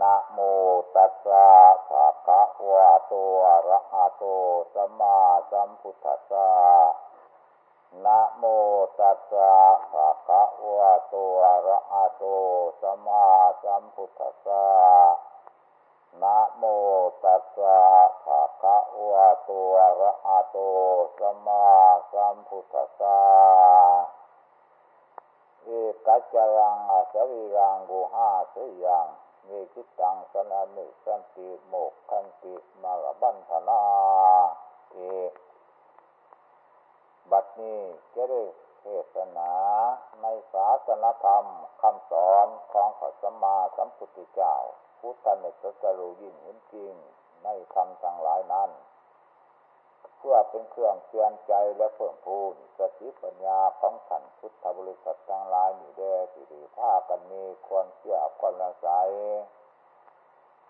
นะโมตัสสะภะคะวะโตอะระหะโตสัมมาสัมพุทธัสสะนะโมตัสสะภะคะวะโตอะระหะโตสัมมาสัมพุทธัสสะนะโมตัสสะภะคะวะโตอะระหะโตสัมมาสัมพุทธัสสะเอกัจจรังอสริรังกุหาสยัง เมคิตังสนามิสันติโมกขันติมาลบันธนาเอบัดนี้จะได้เทศนาในศาสนธรรมคำสอนของพระสัมมาสัมพุทธเจ้าพุทธเนตสรูยิ่งเห็นจริงในคำทั้งหลายนั้น เพื่อเป็นเครื่องเตือนใจและเพิ่มพูนสติปัญญาของท่านพุทธบริษัททั้งหลายนี่เด้สิริภากันมีควรเชื่อควรละใส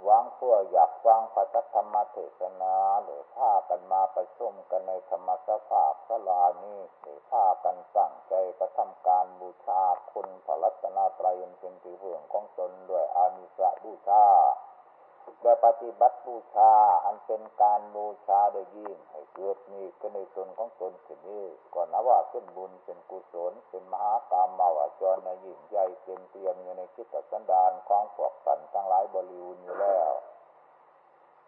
หวังเพื่ออยากฟังพระธรรมเทศนาหรือพากันมาประชุมกันในธรรมสภาพสลานี้หรือพากันตั้งใจกระทำการบูชาคุณพระรัตนตรัยเป็นที่เพื่องของตนด้วยอามิสะบูชา และปฏิบัติบูชาอันเป็นการบูชาได้ยิ่งให้เกิดมีขึ้นในตนของตนขึ้นนี้ก่อนนะว่าเป็นบุญเป็นกุศลเป็นมหากรรมมาวาจรในยิ่งใหญ่เต็มเตียมอยู่ในคิดสันดานของพวกสันทั้งหลายบริวูรอยู่แล้ว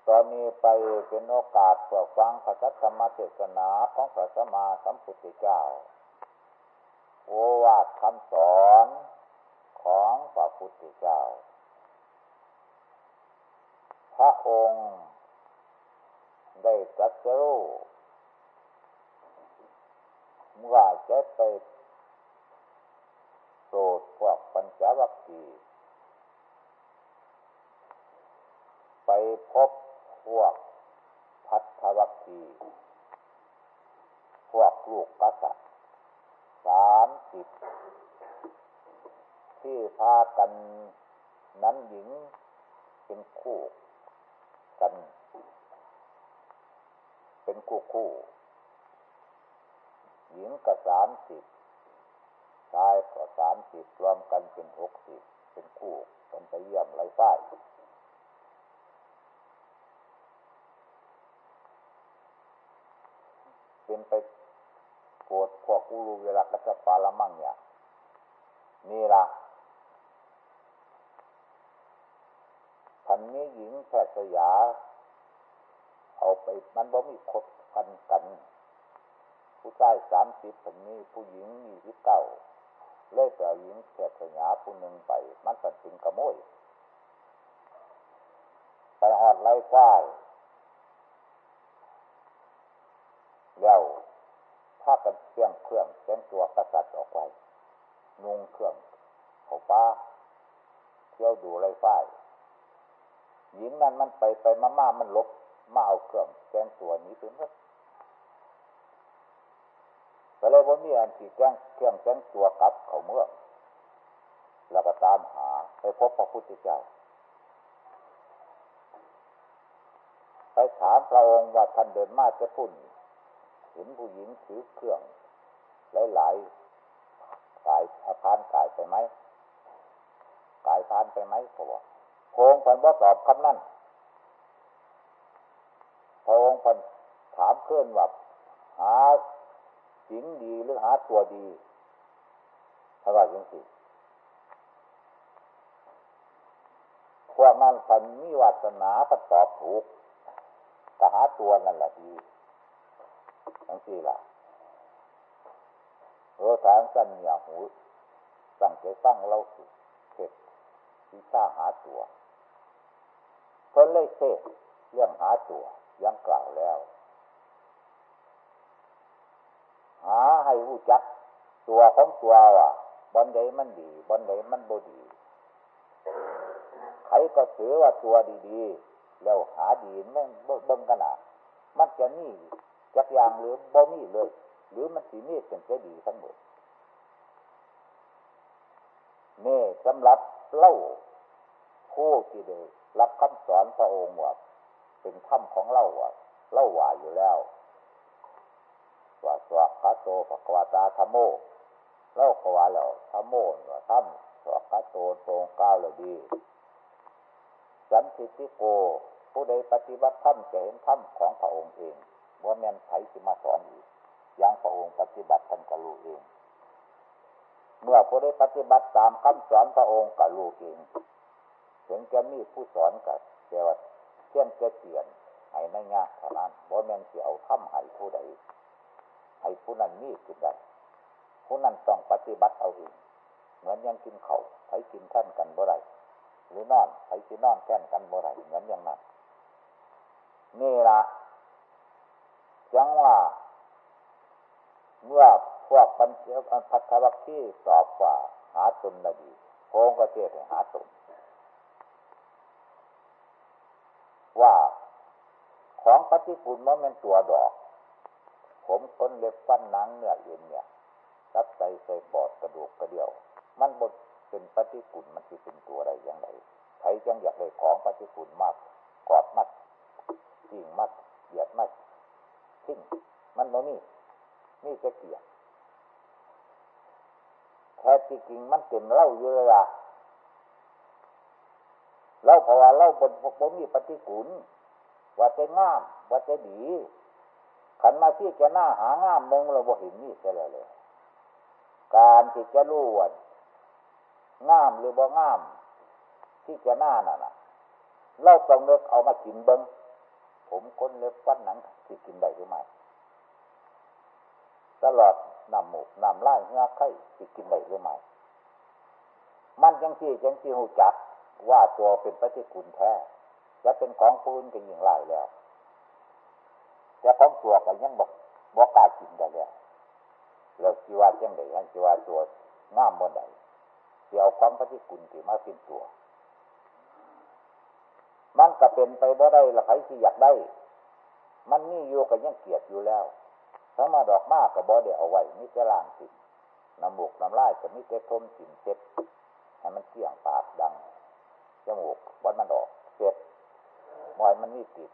ตอนนี้ไปเป็นโอกาสเพื่อฟังพระธรรมเทศนาของพระสัมมาสัมพุทธเจ้า โอวาทคำสอนของพระพุทธเจ้า พระองค์ ได้ตรัสรู้ว่าจะไปโปรดพวกปัญจวัคคีย์ไปพบพวกพัทธวัคคีย์พวกลูกกษัตริย์สามสิบที่พากันนั้นหญิงเป็นคู่ กัน เป็นคู่คู่ หญิงก็สามสิบชายก็สามสิบรวมกันเป็นหกสิบเป็นคู่กันไปเยี่ยมไรฝ้ายเป็นไปโกรธพวกอุรุเวลากัจปาละมั่งเนี่ยนี่ละพั นนี้หญิงแพทย์สยา เอาไปมันบ่มีคบพันกัน ผู้ชายสามสิบพันนี้ผู้หญิงยี่สิบเก้าเล่ยแต่หญิงแพทย์สยาผู้หนึ่งไป มันเป็นถึงกระโมยไปหอดไล่ฝ้ายแล้วถ้ากันเครื่องเครื่องเส้นตัวกษัตริย์ออกไปนุ่งเครื่องเขาป้าเที่ยวดูไล่ฝ้าย หญิงนั้นมันไปไปมาม่ามันลบมาเอาเครื่องแกงตัวนี้ถึงก็ก็เลยว่ามีอันที่แกงเครื่องแกงตัวกลับเขาเมื่อแล้วก็ตามหาไปพบพระพุทธเจ้าไปถามพระองค์ว่าท่านเดินมาจะพุ่นเห็นผู้หญิงถือเครื่องหลายๆกายพานกายไปไหมกายพานไปไหมเขาบอก พระองค์พันว่าตอบคำนั้นพระองค์พันถามเคลื่อนว่าหาหญิงดีหรือหาตัวดีถ้าว่าจริงสิพวกนั้นพันมีวาสนาพันตอบถูกแต่หาตัวนั่นแหละดีทั้งสี่ล่ะเออทางสั้นอย่าหูสั่งใจฟังเราสิเสร็จวิชาหาตัว เพิ่นเลยเทศเรื่องหาตัวยังกล่าวแล้ว หาให้รู้จัก ตัวของตัวว่าบอนใดมันดีบอนใดมันบดีใครก็ถือว่าตัวดีๆ แล้วหาดีแม่งเบิ่งกันอะมันจะนี่จักอย่างหรือบ่มีเลย หรือมันสีมีเป็นแค่ดีทั้งหมดนี่สำหรับเล่าผู้ที่ได้ รับคำสอนพระองค์ว่าเป็นธรรมของเล่าว่าเล่าว่าอยู่แล้วว่าสวากาโตภควาตาธรรมโมเล่ากว่าแล้วธรรมโมว่าธรรมสวากาโตตรงก้าวเลยดีสันติทิโก ผู้ใดปฏิบัติธรรมจะเห็นธรรมของพระองค์เองว่าแม่นไผสิมาสอนอีกอย่างพระองค์ปฏิบัติท่านก็รู้เอง เมื่อผู้ใดปฏิบัติตามคำสอนพระองค์ก็รู้เอง ถึงจะมีผู้สอนกับแต่ว่าเช่นจะเปลี่ยนให้ในยากเท่านั้นบ่แม่นสิเอาถ้ำให้ผู้ใดให้ผู้นั้นมีขึ้นได้ผู้นั้นต้องปฏิบัติเอาเองเหมือนยังกินเขาให้กินท่านกันบ่ไรหรือนอนให้กินนอนแท่นกันบ่ไรเหมือนอย่างนั้นนี่ละจังว่า เมื่อพวกปัญญพัทธวัคคีสอบว่าหาตนนดีโพงก็เทศให้หาตน ว่าของปฏิปูลมันเป็นตัวดอก ผมต้นเล็บฟันนังเนื้อเอ็นเนี่ยรับใจใส่ปอดกระดูกกระเดี่ยว มันบดเป็นปฏิปูลมันจะเป็นตัวอะไรอย่างไรใครจังอยากได้ของปฏิปูลมากกอดมัดจริงมัดเหยียดมัดทิ้งมันโมนี่นี่จะเกียดแท้จริงมันเต็มเล่าเยอะละ เล่าเพราะว่าเล่าบนบนมีปฏิกูลว่าจะงาม ว่าจะดีขันมาที่จะหน้าหางามมองเราบ่เห็นนี่เสียเลย การที่จะรู้ว่างามหรือบ่งาม ที่จะหน้าน่ะนะเราต้องเลือกเอามากินเบิงผมคนเล็บฟันหนังที่กินได้หรือไม่ตลอดนำหมูนำไล่เงาไข่ที่กินได้หรือไม่มันจังที่จังที่หูจัก ว่าตัวเป็นปฏิกูลแท้จะเป็นของปืนก็ยิ่งไล่แล้วจะของตัวก็ยังบอกบอกกากินได้แล้วแล้วจีว่าจังไดยังจีว่าตัวง่ามบนใดเดี๋ยวความปฏิกูลที่มาเป็นตัว มันก็เป็นไปบ่ได้ละใครที่อยากได้ มันนี่อยู่ก็ยังเกียดอยู่แล้วทั้งมาดอกมากกับบ่เดียวเอาไว้มิจะล่างสิน้ำมูกน้ำลายก็มิจะทมสินเจ็ดให้มันเกี่ยงปากดัง จมูกวันมันออกเจ็ดมอยมันนี่ติด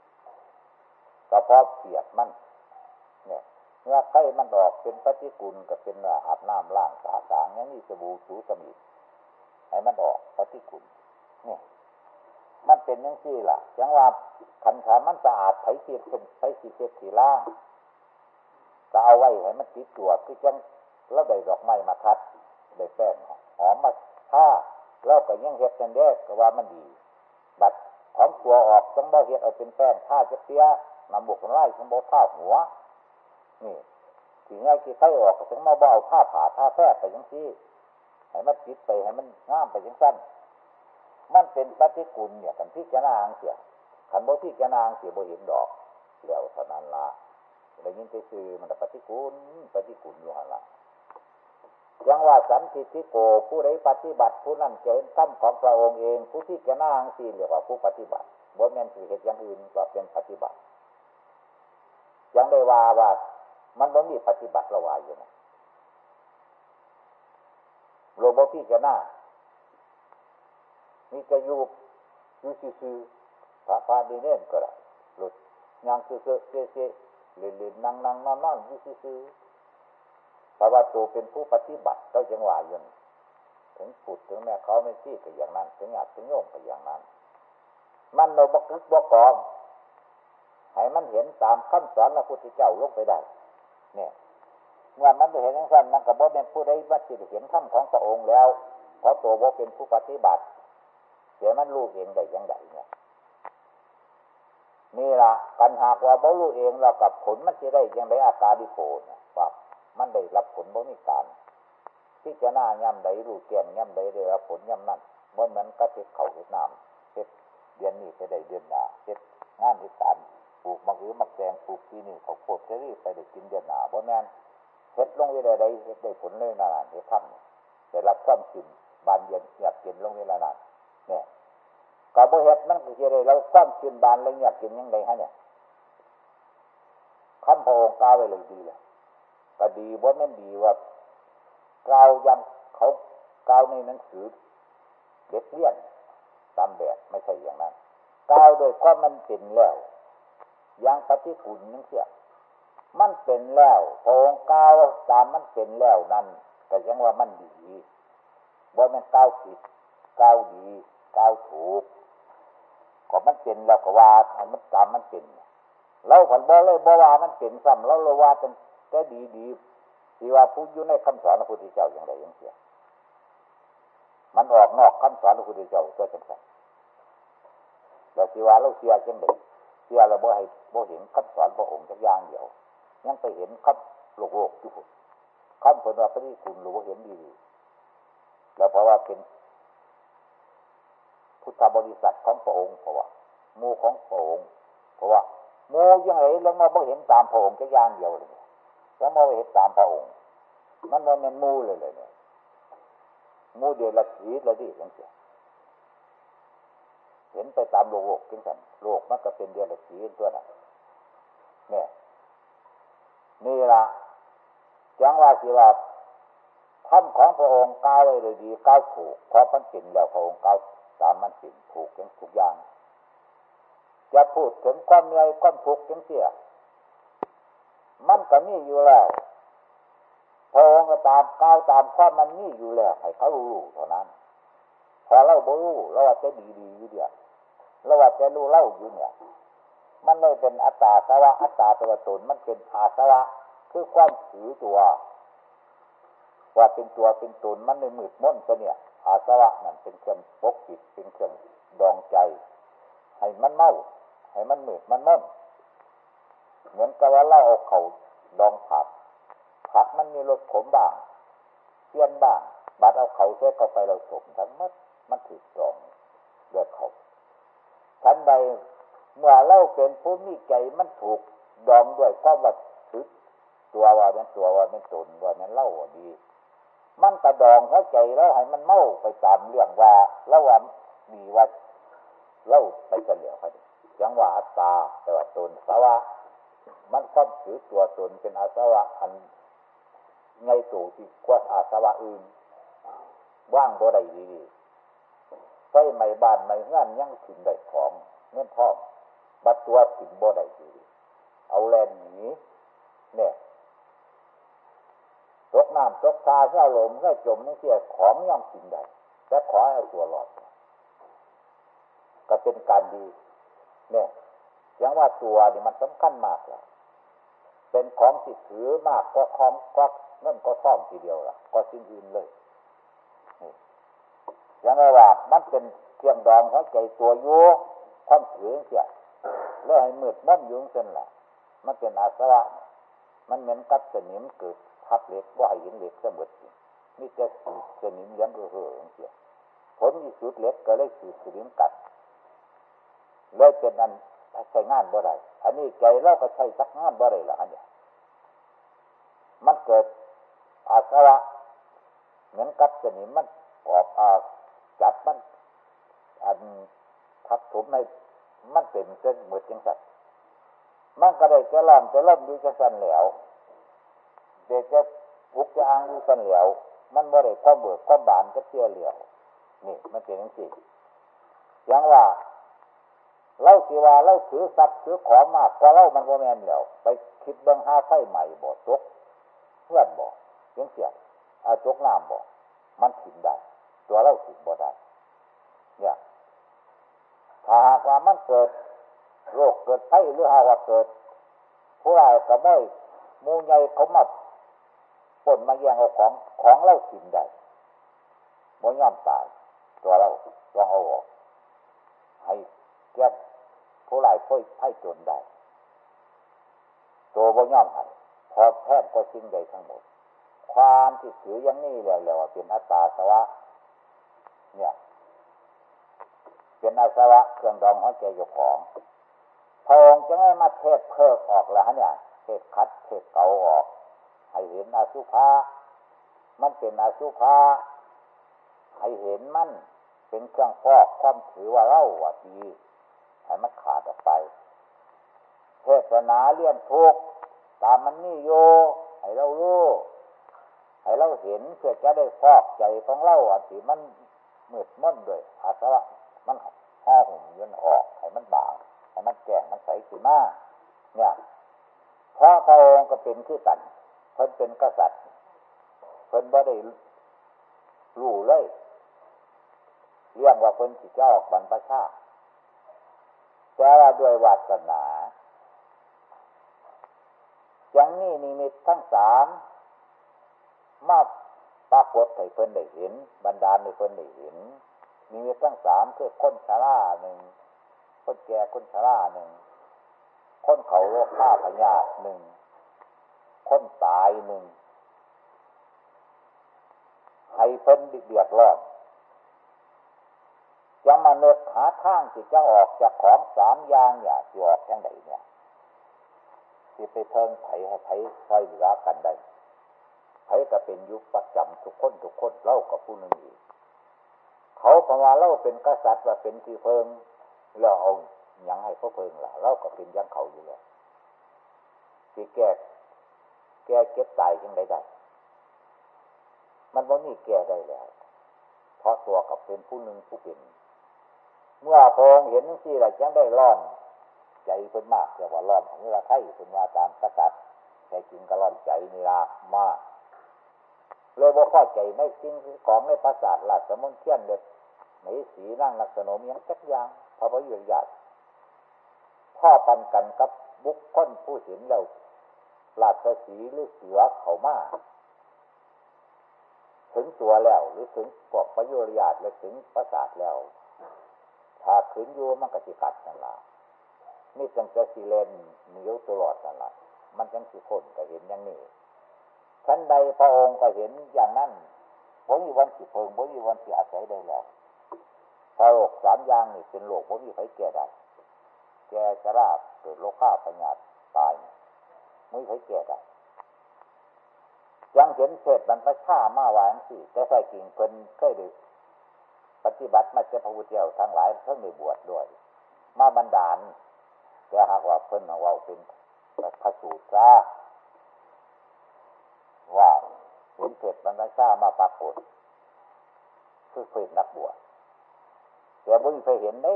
ก็เพาะเกียดมัน เนี่ยเมื่อไข้มันออกเป็นปฏิกุลก็เป็นอาบน้ำล้างสาสางอย่างนี้สบู่สูสมิดให้มันออกปฏิกุลเนี่ยมันเป็นยังซี่ล่ะยังว่าขันขามันสะอาดไผ่เสียเป็นไผ่สีเจ็ดสีล่างก็เอาไว้ให้มันติดตัวคือจังแล้วได้ดอกไม้มาทัดได้แป้งหอมมาท่า แล้วก็ยังเห็ดกันเด็กก็ว่ามันดี บัดของตัวออกต้องบ่เห็ดเอาเป็นแป้งท่าจะเสียนำบุกไล่ทั้งบ่ท่าหัว นี่ทีนี้ที่ไข่ออกก็ถึงมาบ่เอาผ้าผ่าผ้าแพร่ไปยังซี่ให้มันติดไปให้มันง่ามไปยังสั้นมันเป็นปฏิกูลเนี่ยกันที่จะนางเสียขันบ่ที่จะนางเสียบ่เห็นดอกแล้วเท่านั้นละได้ยินไปซื้อมันปฏิกูลปฏิกูลอยู่หันละ ยังว่าสันติทิโกผู้ใดปฏิบัติผู้นั้นจะเห็นธรรมของพระองค์เอง ผู้ที่จะนั่งสี่เรียกว่าผู้ปฏิบัติบ่แม่นสิเหตุอย่างอื่นก็เป็นปฏิบัติ ยังได้ว่าว่า มันต้องมีปฏิบัติระวายอยู่นะโลบพี่จะหน้ามีจะอยู่อยู่ซื่อพระพาดีเน่นก็ได้หลุดยังซื่อเสียเสียเล่นเล่นนั่งนั่งนอนนอนอยู่ซื่อ พราะว่าตัวเป็นผู้ปฏิบัติก็ยังว่าอยู่ถึงปุดถึงแม่เขาไม่ชี้ก็อย่างนั้นถึงหยาดถึงโยมก็อย่างนั้น มันเราบกึกบกองให้มันเห็นตามขั้นสอนพระพุทธเจ้าลงไปได้ เนี่ยเมื่อมันไปเห็นทั้งสั้นนั่นกับบ่เป็นผู้ใดว่าจิตเห็นธรรมของพระองค์แล้วเพราะตัวบ่เป็นผู้ปฏิบัติเดี๋ยวมันรู้เองได้ยังไงเนี่ยนี่ละกันหากว่าบ่รู้เองแล้วกับผลมันจะได้ยังไงอาการดิโกนว่า มันได้รับผลบ่มีการที่จะหน้าย่ำใดรู้เกี่ยมย่ำใดได้รับผลย่ำนั้นบ่เหมือนกับเห็ดเขาเห็ดน้ำเห็ดเดือนนี้จะได้เดือนหน้าเห็ดงานที่การปลูกมะขือมะแกงปลูกที่นี่เขาโคตรจะรีบไปได้กินเดือนหน้าบ่แม่นเห็ดลงเวลาใดเห็ดได้ผลเลยนานเห็ดทำได้รับความกินบานเย็นอยากกินลงเวลานานเนี่ยกับ่เห็ดมันก็จะได้เราความกินบานแล้วอยากกินยังไงฮะเนี่ยคำพระองค์กล่าวไว้เลยดีเลย ก็ดีว่าไม่ดีว่ากล่าวยังเขากล่าวในหนังสือเด็กเลี้ยนตามแบบไม่ใช่อย่างนั้นกล่าวโดยความมันเป็นแล้วยังปฏิกุลนั่นเสียมันเป็นแล้วพองกล่าวตามมันเป็นแล้วนั่นก็ยังว่ามันดีว่ามันกล่าวผิดกล่าวดีกล่าวถูกก็มันเป็นแล้วก็ว่าให้มันตามมันเป็นเราผันบ่เลยบ่ว่ามันเป็นซ้ำเราเลยว่าเป็น แต่ดีดีที่ว่าพูดอยู่ในคำสอนพระพุทธเจ้าอย่างไรอย่างเสียมันออกนอกคำสอนพระพุทธเจ้าตัวจังสันแล้วที่ว่าเราเสียจังไดเสียเราบ่ให้บ่เห็นคำสอนพระองค์จักอย่างเดียว ยังไปเห็นคำโลกโลกอยู่คำผลว่าปฏิคุณรู้เห็นดี แล้วเพราะว่าเป็นพุทธบริษัทของพระองค์เพราะว่ามูของพระองค์เพราะว่ามูยังไงแล้วมาบ่เห็นตามพระองค์จะย่างเดียวเลย แล้วมเห็นตามพระองค์ มันมันเป็นมูเลยเลยเนี่ยมูเดียวละสีละดิยังเสียเห็นไปตามโลกจังสันโลกมันก็เป็นเดียวละสีตัวนั้นเนี่ยนี่ละจังว่าสิว่าท่านของพระองค์ก้าวไว้เลยดีก้าวถูกเพราะมันเป็นแล้วพระองค์ก้าวตามมันเป็นถูกยังทุกอย่าง จะพูดถึงความเหนื่อยความทุกข์ยังเสีย มันก็มีอยู่แล้วพระองค์ก็ตามก้าวตามความมันมีอยู่แล้วให้เขารู้เท่านั้นพอเล่าบ่รู้เราว่าจะดีดีอยู่เดียวเราว่าจะรู้เล่าอยู่เนี่ย มันไม่เป็นอัตตาสวะอัตตาตัวตนมันเป็นอาสวะคือความถือตัว ว่าเป็นตัวเป็นตนมันในมืดม้นซะเนี่ยอาสวะนั่นเป็นเครื่องปกปิดเป็นเครื่องดองใจ ให้มันเมาให้มันมืดมันม้น เหมือนกับว่าเราเอาเขาดองผัดผัดมันมีรสขมบ้างเทียนบ้างบัดเอาเขาเส้เข้าไปเราสมทั้งมัดมันถือตรองด้วยเขาทันใดเมื่อเล่าเป็นผู้มีใจมันถูกดองด้วยความว่าถือตัวว่าเป็นตัวว่าเป็นตนว่าเป็นเล่าดี มันกระดองหัวใจแล้วให้มันเมาไปตามเรื่องว่าแล้วว่าดีว่าเล่าไปเฉลี่ยไปจังหว่าอัตตาแต่ว่าตนสาวะ มันก็ถือตัวตนเป็นอาสวะอันไงสูที่กว่าอาสวะอื่น ว่างบ่ได้ดีไฟใหม่บ้านใหม่เงื่อนยังถิ่นได้ของเงื่อนทองบัดตัวถิ่นบ่ได้ดีเอาแลนหนีเนี่ยตกน้ำตกตาเสียลมเสียจมเสียของย่อมถิ่นได้แต่ขอให้ตัวหลอด ก็เป็นการดี เนี่ย ยังว่าตัวนี่มันสำคัญมากแล้วเป็นของที่ถือมากก็คอมก็นั่นก็ท่องทีเดียวล่ะ ก็สิ้นอื่นเลยยังไงว่ามันเป็นเทียงดองหัวใจตัวยูความถือเสียแล้วให้มืดมั่นยุ่งเส้นล่ะ มันเป็นอาสวะมันเหมือนกับสนิมเกิดทับเหล็กว่าให้เห็นเหล็กเสมอนี่จะสนิมยังเออเสียผลที่สุดเล็กก็เลยสืบสนิมกัดเลยเป็นอัน ใช้งานบ่ได้อันนี้ใจเราก็ใช้สักงานบ่ได้ละอันเนี้ยมันเกิดอาสวะเหมือนกับสนิมมันออกอาจับมันอันทับถมในมันเป็นเส้นหมดจังสัตมันก็ได้จะล่ำจะล่มอยู่จะสันเหลวเด็กจะพุกจะอ้างอยู่สันเหลวมันบ่ได้ความเบิกความบานก็เชื่อเหลวนี่มันเป็นอย่างนี้ยังว่า เล่าสิว่าเล่าถือทรัพย์ถือของมากกว่าเล่ามันก็แมนแล้วไปคิดเบื้องห้าไฟใหม่บ่ตกเพื่อนบ่ยังเสียอาจกน้ำบ่มันถิ่นได้ตัวเล่าถิ่นบ่ได้เนี่ยถ้าหากว่ามันเกิดโรคเกิดไข้หรือหากว่าเกิด ผู้ร้ายกระโมยมูใหญ่เขามาปนมาแย่งเอาของของเล่าถิ่นได้บ่ย่อมตายตัวเราต้องเอาออกให้แก้ ผู้หลายพ่อยให้จนได้ ตัวบ่ย่อมให้พอแทบก็สิ้นใดทั้งหมด ความที่ถืออย่างนี้แล้วแล้วเป็นอัตตาสวะ เนี่ย เป็นอาสวะเครื่องดองหัวใจอยู่ของพระองค์จะไม่มาเทศเพิกออกแล้วเนี่ยเทศคัดเทศเก่าออก ให้เห็นอาสุภา มันเป็นอาสุภา ให้เห็นมันเป็นเครื่องฟอกความถือว่าเล่าว่าดีให้มันขาดออกไป เท ศนาเลี่ยนทุกตามมันนี่โยให้เรารู้ให้เราเห็นเพื่อจะได้ฟอกใจของเราอะที่มันมืดม้นด้วยอาสวะมันห่อหุ่มยันออกให้มันบางให้มันแก่มันใสขึ้นมาเนี่ยพระพระองค์ก็เป็นขึ้นกันเพิ่นเป็นกษัตริย์เพิ่นบ่ได้รู้เลยเรื่องว่าเพิ่นสิเจ้าออกบรรพชาแต่ว่าด้วยวาสนา มีนิมิตทั้งสามมาปรากฏให้เพิ่นได้เห็น บรรดาในเพิ่นได้เห็นนิมิตทั้งสามคือคนชราหนึ่งคนแก่คนชราหนึ่งคนเขาโรคข้าพยาธิหนึ่งคนตายหนึ่งให้เพิ่นเดือดร้อนยังมาเนิดหาทางที่จะออกจากของสามอย่างอย่าที่ออกแค่ไหนเนี่ย ที่ไปเพิ่งไผให้ไผใช้เวลากันได้ไผก็เป็นยุคประจำทุกคนทุกคนเล่ากับผู้หนึ่งอีกเขาพมาเล่าเป็นกษัตริย์ว่าเป็นที่เพิงเราเอายังให้เขาเพิงล่ะเล่าก็เป็นยังเขาอยู่แล้วที่แก้แก้เก็บตายยังได้ได้ มันว่านี่แก้ได้แล้ว เพราะตัวกับเป็นผู้หนึ่งผู้เป็น เมื่อพงเห็นที่ไรยังได้ร่อน ใจเป็นมากเรียกว่าร่อนของเราไทยเป็นว่าตามกษัตริย์ใจจริงก็ร่อนใจนี่ละมากเลยว่าข้อใจในสิ่งของในประสาทหลักสมุนเทียนเด็ดในสีนั่งลักษณะเมียังจักยางพระพุทธญาติพ่อปันกันกับบุคคลผู้เห็นเราหลักสีหรือเสือเขามาถึงตัวแล้ว หรือถึงปกประโยชน์ญาติหรือถึงประสาทแล้วถ้าขืนอยู่มันก็จิกัดนั่นละ นี่จังจะสีเลนเหนียวตลอดนั่นละมันจังสิคนก็เห็นอย่างนี้ชั้นใดพระองค์ก็เห็นอย่างนั้นบมีวันสิเพิงบมีวันสิอาศัยได้แล้วพระโลกสามอย่างนี่เป็นโลกบมีใครแก่ได้ แก่ชราบเกิดโลค่าปัญญาตายไม่ใครแก่ได้ยังเห็นเศษบรรพชามาหวานสิแต่ใส่กิ่งเพิ่นเคยได้ปฏิบัติมาเจ้าพระพุทธเจ้าทั้งหลายเพิ่งได้บวชดด้วย มาบรรดาล แต่หากว่าเพิ่นว่าเป็นพระสูตรซาว่าเห็นเศษบรรพชามาปรากฏคือเป็นนักบวชแต่บุญเคยเห็นไหม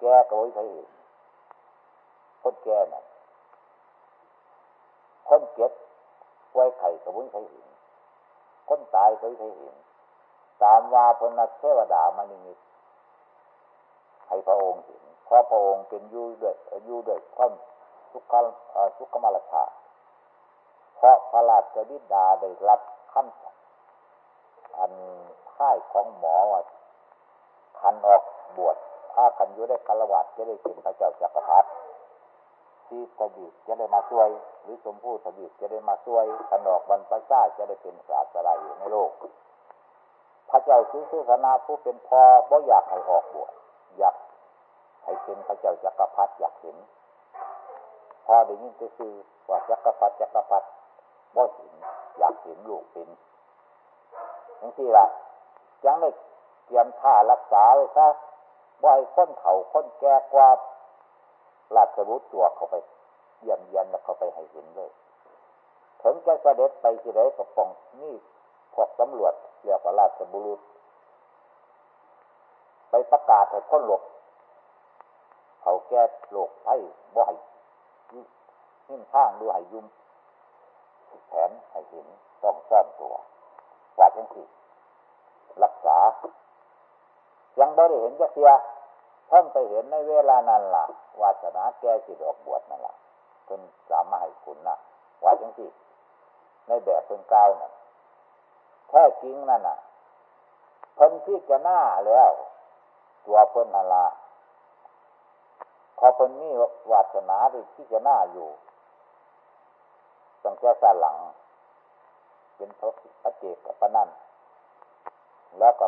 แกก็ไม่เคยเห็นคนแก่น่ะคนเก็บไว้ไข่ก็ไม่เคยเห็นคนตายก็ไม่เคยเห็นตามว่าพนักเทวดามานิมิตให้พระองค์เห็น พระพระองค์เป็นยูด้วยยูด้วยความสุขสุขมาลชาเพราะพระราชบิดาได้รับขั้นอันค่ายของหมอว่าคันออกบวชถ้าคันอยู่ได้คารวัตจะได้เป็นพระเจ้าจักรพรรดิที่สบิดจะได้มาช่วย หรือสมพูสบิดจะได้มาช่วยคันออกบรรพชาจะได้เป็นศาสดาอยู่ในโลก พระเจ้าซื้อสุสนาผู้เป็นพ่อบ่อยากให้ออกบวชอยาก ให้เป็นพระเจ้าจักรพรรดิอยากเห็นพอได้ยินจะซื้อว่าจักรพรรดิจักรพรรดิบ่เห็นอยากเห็นลูกเป็นอย่างที่ละยังได้เตรียมท่ารักษาไว้ซะบ่อยค้นเข่าค้นแก่กว่าราชบุตรตัวเขาไปเยี่ยมเยียนแล้วเขาไปให้เห็นเลยถึงจะเสด็จไปที่ไหนกับปองนี่พวกตำรวจเรียกว่าราชบุรุษ ไปประกาศให้คนหลบ เขาแก้โลกไอ้บ่อยหิ้มข้างดูให้ยุ่มแผนให้เห็นต้องซ่อนตัวว่าจังสิรักษา ยังบ่ได้เห็นจะเสียเพิ่งไปเห็นในเวลานั้นล่ะ วาสนาแก่จิตออกบวชนั่นล่ะเพิ่นสามารถให้คุณนะว่าจังสิในแบบเพิ่นก้าวน่ะแท้จริงนั่นน่ะเพิ่นที่จะหน้าแล้ว ตัวเพิ่นนั่นล่ะ พอเพิ่นนี่วาสนาที่จะหน้าอยู่ตั้งแต่สาหลัง เป็นพระพระเจกกับพระนั่นแล้วก็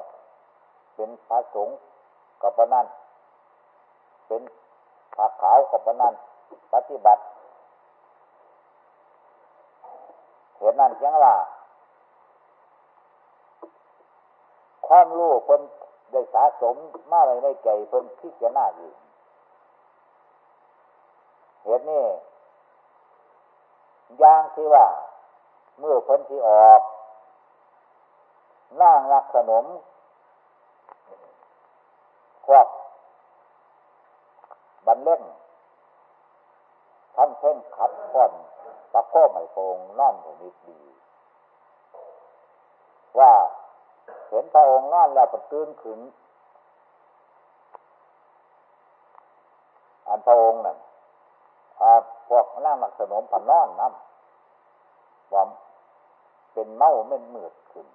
เป็นพระสงฆ์กับพระนั่นเป็นผ้าขาวกับพระนั่นปฏิบัติเห็นนั่นจังว่าความรู้เพิ่นได้สะสมมาไว้ในใจเพิ่นที่จะน่าอีก เหตุนี้อย่างที่ว่าเมื่อพ้นที่ออกนั่งรักขนมควักบันเล่งท่านเพ่งขัดค่อนตะโค้ไม่โปงนั่นถึงนิดดี ว่าเห็นพระองค์นั่นแล้วตื่นขึ้นอันพระองค์นั่น พวกนั่งนักสนมผันนอนน้ำว่าเป็นเมาเม่นมืดขึ้น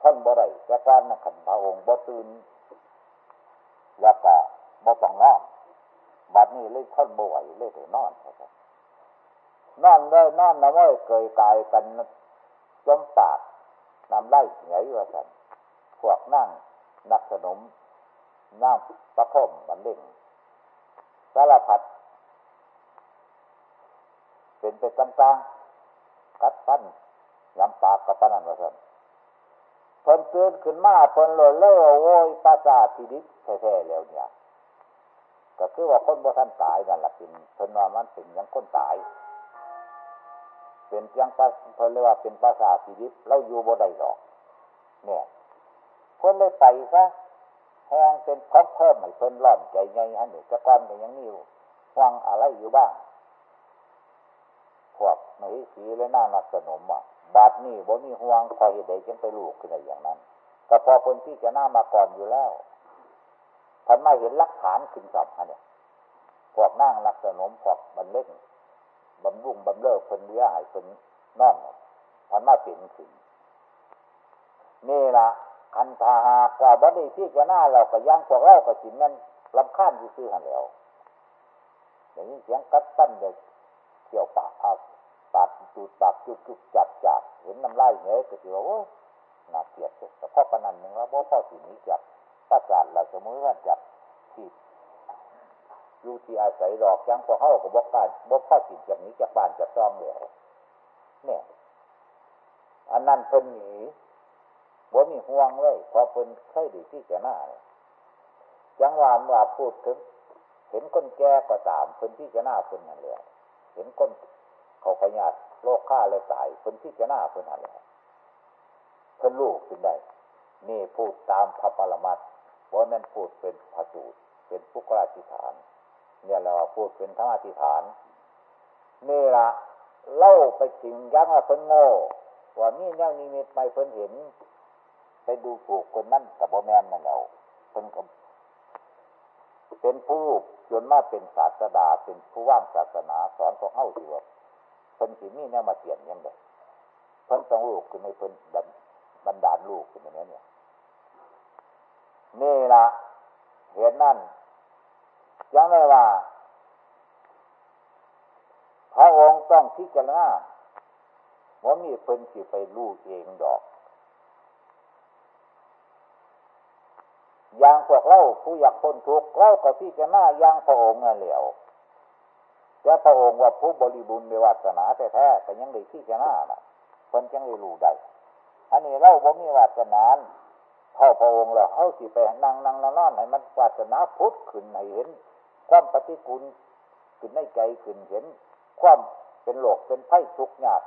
ท่านบ่ได้จะการนักขันพระองค์บ่ตื่นแล้วก็บ่ต้องนอนบัดนี้เลยท่านบ่ไหวเลยถึงนอนครับนอนเลยนอนนะว่าเกยกายกันจมปากนำไล่เหงยว่าสันพวกนั่งนักสนมนั่งประคมบันเล่งสารพัด เป็นไปต่างๆกัดฟันยำปากกับปนันว่าสันเพิ่นตื่นขึ้นมาเพิ่นเลยเล่โว้ยภาษาทิดิษแท้ๆแล้วเนี่ย ก็คือว่าคนบ่ท่านตายนั่นแหละเป็นเพิ่นว่ามันเป็นยังคนตาย เป็นยังเพิ่นเรียกว่าเป็นภาษาทิดิษเราอยู่บ่ได้หรอก เนี่ยเพิ่นเลยไปซะแห้งเป็นพร้อมเพิ่มให้เพิ่นร่อนใจไงฮะเนี่ยจะก้อนก็ยังมีฟังอะไรอยู่บ้าง ในสีและหน้านักสนมอะบาดนี้บ่มีห่วงคอยเด็กยังไปลูกขึ้นอย่างนั้นก็พอคนที่จะหน้ามาก่อนอยู่แล้วท่านม่เห็นหลักฐานขึ้นสอบเนี่ยพวกนั่งนักสนมพวกบันเล่นบำรุงบำเลิกคนเลี้ยหายคนนอนท่านมาเปลี่ยนขึ้นนี่ละคันทาหากว่าบัดนี้ที่จะหน้าเราก็ย่างพวกเราก็สินั้นลำค้านที่ซื้อหันแล้วอย่างนี้เสียงกัดตั้นเด็กเที่ยวปากอา ปากจูดปากจุกจุกจับจับเห็นน้ำลายเหนือยก็ถือว่าโอ้น่าเกลียดแต่พ่อปนันหนึ่งแล้วพ่อพ่อสิ่งนี้จับประสาทเราสมมติว่าจับที่อยู่ที่อาศัยดอกยังพอเข้ากับบอกการบอกพ่อสิจากนี้จากบ้านจากซองเหลวเนี่ย อันนั้นเพิ่นหนีบ่มีห่วงเลยพอเพิ่นเคยดีที่จะหน้าจังหวานว่าพูดถึง เห็นคนแก่ก็ตามเพิ่นที่จะหน้าเพิ่นนั่นแหละเห็นคน เขาขยัดโลกฆ่าเลยตายเพิ่นที่จะหน้าเพิ่นนั่นแหละเพิ่นลูกขึ้นได้ นี่พูดตามพระปรมัตว่ามันพูดเป็นพระสูตรเป็นพุกราธิฐาน เนี่ยเราพูดเป็นธรรมธิฐานนี่ละเล่าไปถึงยังว่าเพิ่นโง่ว่ามีแนวนิมิตไปเพิ่นเห็น ไปดูถูกคนนั่นกับบ่แมนนั่นแล้วเพิ่นก็เป็นผู้จนมาเป็นศาสดาเป็นผู้ว่างศาสนาสอนพวกเฮาสิว่า เพิ่นสิมีแนวมาเปลี่ยนยังไงเพิ่นต้องลูกขึ้นในเพิ่นบรรดาลลูกขึ้นอย่างนี้เนี่ยนี่ละเห็นนั่นยังไงว่า พระองค์ต้องพิจารณาว่ามีเพิ่นสิไปลูกเองดอกอย่างพวกเราผู้อยากพ้นทุกข์เราก็ที่จะหน้าย่างพระองค์นั่นเหลีย วแต่พระองค์ว่าผู้บริบูรณ์ในวาสนาแท้ๆแต่ยังได้ที่จะหน้าน่ะคนจังได้รู้ได้อันนี้เราบ่มีวาสนาเท่าพระองค์แล้วเขาสิไปนั่งนั่งนอนให้มันวาสนาพุทธขึ้นให้เห็น ความปฏิกูลขึ้นในใจขึ้นเห็น ความเป็นโลกเป็นไพ่ทุกข์ยาก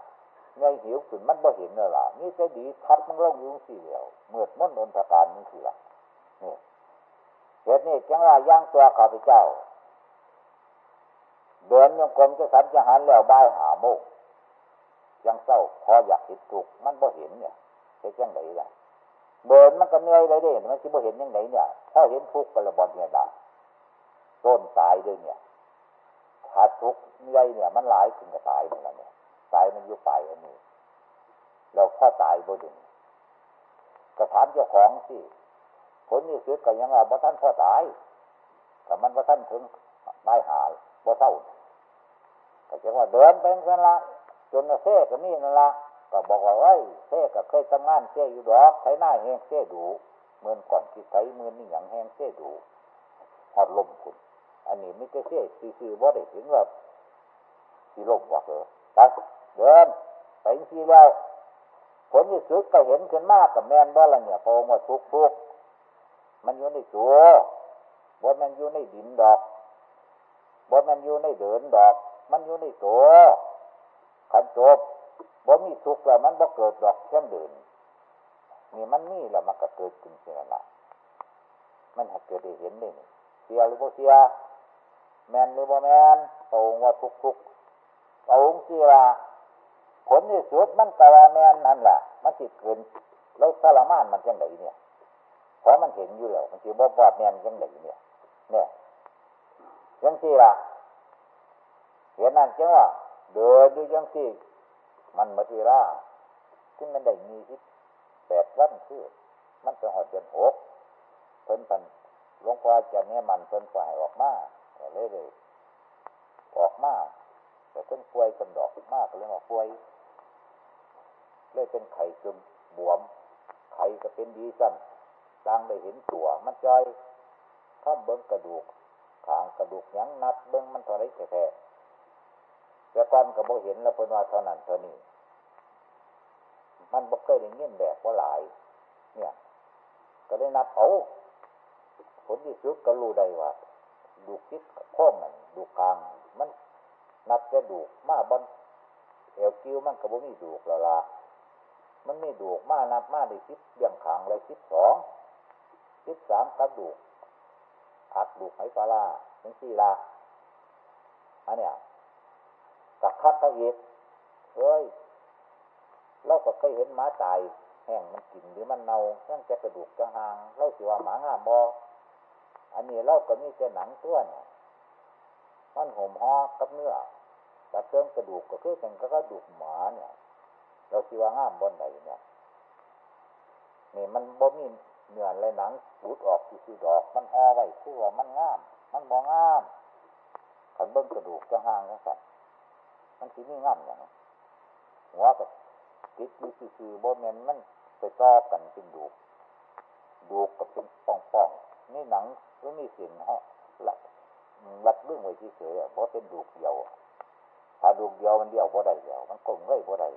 เงยหิวขึ้นมันบ่เห็นเลยล่ะนี่จะดีทับมันร่องยุ่งสี่เหลี่ยวเมื่อมนอนตการนี่คือละนี่เหตุนี้จังว่าย่างตัวข้าพเจ้า เดินยังกลมจะสันจะหันแล้วบ้ายหาโมกยังเศร้าพออยากเห็นทุกมันบ่เห็นเนี่ยจะจังไหนล่ะเดินมันก็เหนื่อยเลยเด้มันคิดบ่เห็นยังไงเนี่ยพอเห็นทุกข์กระบอดเนี่ยด้ต้นตายด้วยเนี่ยถ้าทุกข์เหนื่อยเนี่ย มันหลายถึงจะตายนี่แหละเนี่ยตายมันอยู่ปอันนี้เราพ่อตายบ่ดึงกระถามเจ้าของสิผลนี่สุดก็ยังว่าบ่ท่านพ่อตายแต่มันบ่ท่านถึงตายหาบ่เศร้า ก็จะว่าเดินไปกันละจนเซ่ก็มีนั่นละก็บอกว่าไอ้เซ่ก็เคยทำงานเซ่อยู่ดอกใช้หน้าแห้งเซ่ดูเมื่อก่อนที่ใช้เมื่อนี่อย่างแห้งเซ่ดูหอดลมคุณอันนี้ไม่ใช่เซ่ซื่อๆบ่ได้ถึงว่าสีลมว่าเออไปเดินไปที่แล้วผลที่สุดก็เห็นขึ้นมากกับแมนบ่ละเนี่ยพองว่าทุกทุกมันอยู่ในตัวบ่มันอยู่ในดินดอกบ่มันอยู่ในเดินดอก มันอยู่ในตัวขันจบบ่มีทุกข์แล้วมันบ่เกิดดอกเช่นเดินนี่มันนี่แล้วมันก็เกิดขึ้นเสียละมันหากเกิดได้เห็นได้เสียหรือบ่เสียแมนหรือบ่แมนพระองค์ว่าทุกทุกพระองค์เสียผลที่สุดมันกว่าแมนนั่นแหละมันสิเกินแล้วสารมานมันจังไดเนี่ยเพราะมันเห็นอยู่แล้วมันสิบ่บอดแมนจังไดเนี่ยเนี่ยยังสี่ละ เห็นนั่นจังว่าเดินด้วยยังสี่มันมาทีละที่มันได้มีอีกแปดวันคือมันจะหอดเดือนหกเพิ่นปันหลวงพ่อจะเนี่ยมันเพิ่นฝ่ายออกมาเลยเลยออกมาแต่เพิ่นป่วยกันดอกมากเลยว่าป่วย เลยเป็นไข่จมบวม ไข่ก็เป็นดีสั่นดังได้เห็นตัวมันจอยข้ามเบิ้งกระดูกขางกระดูกยังนับเบิ้งมันเท่าไรแท้ แต่ก่อนก็บ่เห็นแล้วเพิ่นว่าเท่านั้นเท่านี้ มันบ่เคยได้เงี้ยแบบว่าหลาย เนี่ย ก็ได้นับเอาผลที่สุดก็รู้ได้ว่าดูคิดข้อมันดูกลาง มันนับจะดูมาบนเอวคิ้วมันก็บ่มีดูกละละมันไม่ดูกมานับมาได้คิดเบี่ยงขางเลยคิดสองคิดสามกระดูกอักดูกไหปลาถึงสี่ละอันเนี้ย กักคักกระเอ็ดเฮ้ยเราก็เคยเห็นหมาตายแห้งมันกินหรือมันเน่ายังจะกระดูกจะหางเราสิว่าหมาง่าบออันนี้เราก็มีแต่หนังตัวเนี่ยมันห่มห่อกับเนื้อแต่เติมกระดูกก็คือเป็นกระดูกหมาเนี่ย เราสิว่าง่ามบนไหนเนี่ยนี่มันบ่มีเนื้ออะไรหนังปูดออกที่ดอก มันห่อไว้คือว่ามันง่าม มันบ่ง่ามขันเบิ้งกระดูกจะหางกันสัตว์ มันสิมีงามอย่างหัวกับติดอยู่ซื่อๆบ่แม่นมันไปต่อกันเป็นดูกดูกกับเป็นป่องๆนี่หนังหรือมีเสียงฮะลัดลัดเรื่องไว้เฉยๆเพราะเป็นดูกเดียวถ้าดูกเดียวมันเดียวบ่ได้เดียว มันกลมเงยบ่ได้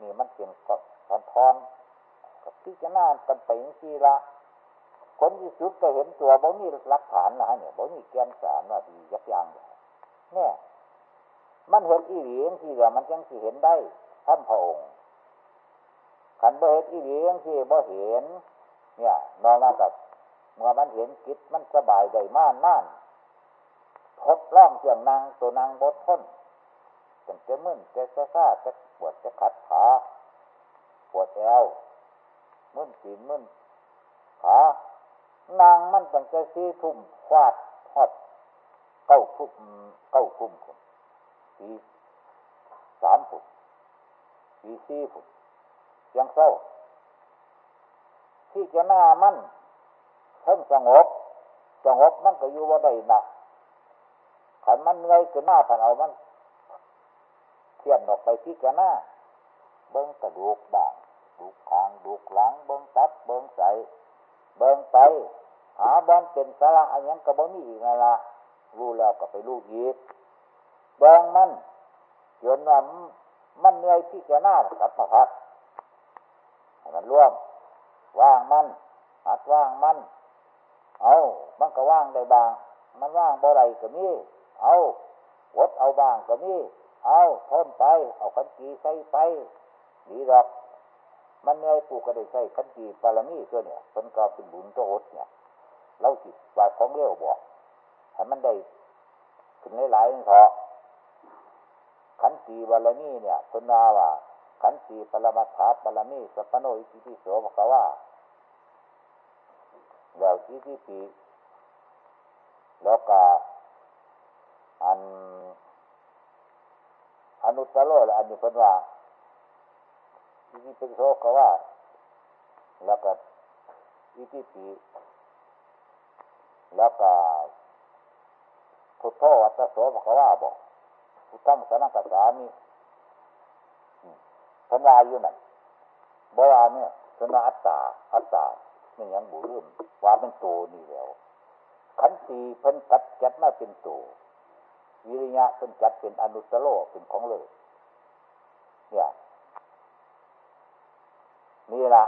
นี่มันเป็นกับทอนทอนกับที่จะน่ากันไปที่ละคนที่สุดก็เห็นตัวบ่มีหลักฐานนะเนี่ยบ่มีแกนสารว่าดียักยังเนี่ย มันเห็นอีหลีงที่เดียมันยังสิเห็นได้ท่านพระองค์ขันบ่เห็นอีหลียงที่บ่เห็น เนี่ยนอนมากับเมื่อมันเห็นกิจมันสบายได้มากนั่นทดล่องเสียงนางตัวนางบดท้นจนจะมึนจะซาซาจะปวดจะขัดขาปวดแอวมึนสีมึนขานางมันตั้งแต่ซีทุ่มควาดทอดเก้าทุ่มเก้าทุ่มปี สามฝุ่ปีสี่ฝุ่ยังเศร้าที่จะหน้ามันเพิ่งสงบสงบมันก็อยู่ว่าได้หนักขันมันเงยขึ้นหน้าผ่านเอามันเทียนออกไปที่จะหน้าเบิ้งกระดูกบ้างดูกคางดูกหลังเบิ้งตับเบิ้งใสเบิ้งไป หาบอลเป็นสาระอันยังกระบมีอีกนั่นละรู้แล้วก็ไปรู้อีก เบิ้งมันจนว่ามันเหนื่อยที่จะหน้ากับมาพักมันร่วม ว่างมันหัดว่างมัน เอามันก็ว่างได้บาง มันว่างบ่ไรก็มีเอาวดเอาบางก็มีเอาทนไป เอาขันกีใส่ไปดีดอกมันเหนื่อยปลูกก็ได้ใส่ขันกีปารมีตัวเนี่ยเป็นก็เป็นบุญตัวอดเนี่ยเราสิตว่าของเลี้ยวบอกให้มันได้ขึ้นหลายๆเถอ ขันตีบาลมีเนี่ยคนนาว่าขันตีปรมาถาบาลมีสัพโนอิติปิโสบอกว่าแล้วอิติปิแล้วก็อันอนุตตรโลอันนี้เป็นว่าอิติปิโสก็ว่าแล้วก็อิติปิแล้วก็พุทโธวัตโสบอกวาบอก พุทธังสนังกัสามีพันวาอยู่นั่นบวาเนี่ยสนาอัตตาอัตตาไม่ยังบุรุษว่าเป็นโตนี่แล้วขันตีเพิ่นกัดจัดมาเป็นโตวิริยะเพิ่นจัดเป็นอนุตโลเป็นของเลยเนี่ยนี่ละ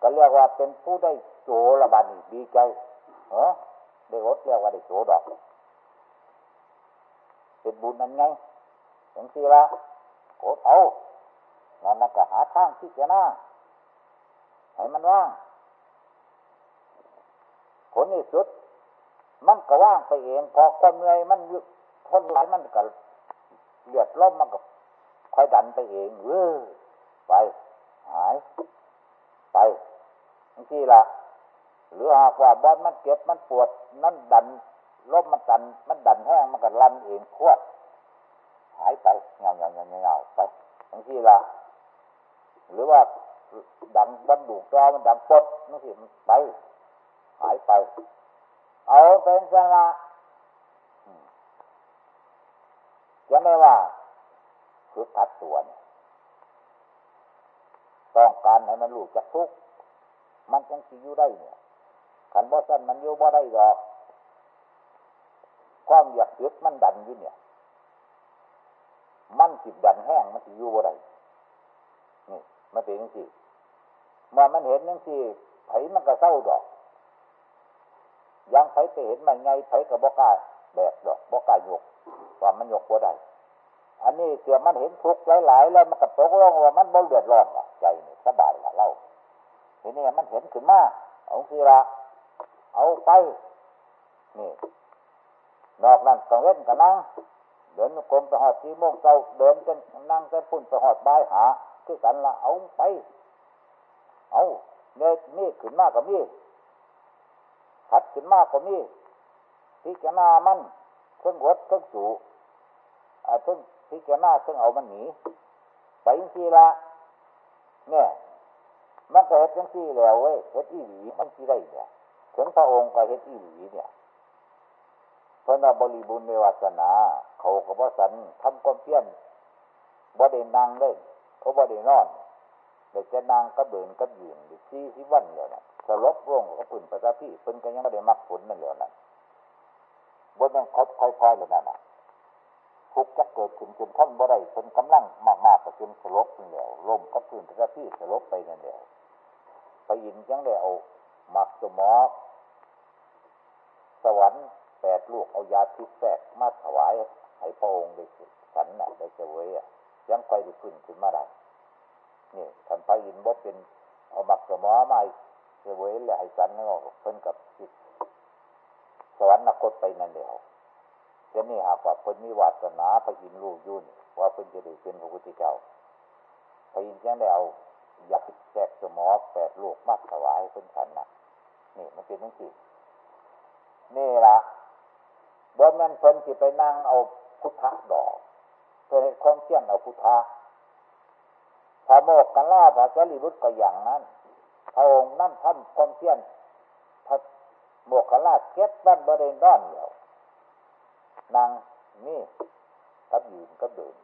ก็เรียกว่าเป็นผู้ได้โสระบานีดีใจเออได้รถเรียกว่าได้โสดอก เป็นบุญนั่นไงอย่างที่ละโกดเอาแล้วนันก็หาทางที่จะน่าให้มันว่างผลที่สุด มันก็ว่างไปเองพอความเหนื่อยมันทนไหลมันก็เลือดล้มมันก็ค่อยดันไปเองเออไป หาย ไปบางทีละหรือหากว่าบอลมันเก็บมันปวดนั่นดัน ลมมันดัน มันดันแห้งมันก็ลันเองพวดหายไปเงาเงาเงาเงาไปบางทีละหรือว่าดังบันดูกจอมันดังปดนั่นสิมันไป หายไป เอาเป็นสละจะไม่ว่าคือตัดส่วนต้องการให้มันรู้จักทุก มันจังสิอยู่ได้เนี่ยขันบ่สั้นมันอยู่บ่ได้หรอก ความอยากยึดมันดันยู่เนี่ย มันจิตดันแห้งมันสิอยู่บ่ได้นี่มันเป็นยังสิเมื่อมันเห็นยังสิไผมันก็เศร้าดอกยังไผไปเห็นมันไงไผกับบ่กล้าแบกดอกบ่กล้ายกว่ามันยกบ่ได้อันนี้เสียมันเห็นทุกข์หลายๆแล้วมันก็ตกลงว่ามันบ่เดือดร้อนใจนี่สบายละเล่าทีนี้มันเห็นขึ้นมาเอาทีละเอาไปนี่ นอกนั้นกังเว้นกันนั่งเดินกลมไปหอดที่โมงเจ้าเดินจนนั่งจนพุ่นไปหอดบายหา คือกันละเอาไป เอาเนยมีขึ้นมากกว่ามีหัดขึ้นมากกว่ามีพิจารณามันเครื่องวดเครื่องสูอ่าเครื่องพิจารณาเครื่องเอามันหนีไปทีละเนี่ยมันก็เฮ็ดจังซี่แล้วเว้ยเฮ็ดอีหลีมันสิได้เนี่ยถึงพระองค์ก็เฮ็ดอีหลีเนี่ย พราะว่าบริบูรณ์ในวาสนา เขาก็บ่สันทำความเพียรบ่ได้นั่งเลยเขาบ่ได้นอนเด็กจะนั่งก็เดินก็ยืนสี่สิบวันแล้วนะสลบร่วงก็พื้นประทับพี่เพิ่นก็ยังไม่ได้มักผลนั่นแล้วนั่นบนยังคดค่อยๆเลยนั่นนะทุกจะเกิดขึ้นจนท่านบ่ได้เป็นกำลังมากๆก็จนสลบนั่นแล้วลมก็พื้นประทับพี่สลบไปนั่นแล้วไปยินจังได้เอาหมักสมอสวรรค์ แปดลูกเอายาทิพย์แทรกมาถวายให้พระองค์ได้สันน่ะได้เสวยอะยังค่อยได้ขึ้นขึ้นมาได้นี่ท่านไปยินบ่เป็นเอามักสมอมาเสวยเลยให้สันนี่ก็เพิ่นกับจิตสวรรค์นักไปนั่นเดียวจะนี่หากว่าเพิ่นมีวาสนาพระอินทร์ลูกยุ่นว่าเพิ่นจะได้เป็นพระพุทธเจ้าพระอินทร์ยังได้เอาอยากแจกสมอแปดลูกมากถวายเป็นฉันน่ะนี่มันเป็นทั้งสี่นี่ละ บนนั้นเพิ่นสิไปนั่งเอาพุทธะดอกเพื่อให้ความเที่ยงเอาพุทธะพระโมกกันล่าพระสารีบุตรก็อย่างนั้นพระองค์นั่นทำความเที่ยงพระโมกกันล่าเก็บบ้านบริเวณนอนเดียวนางนี่กับยืนกับเดิน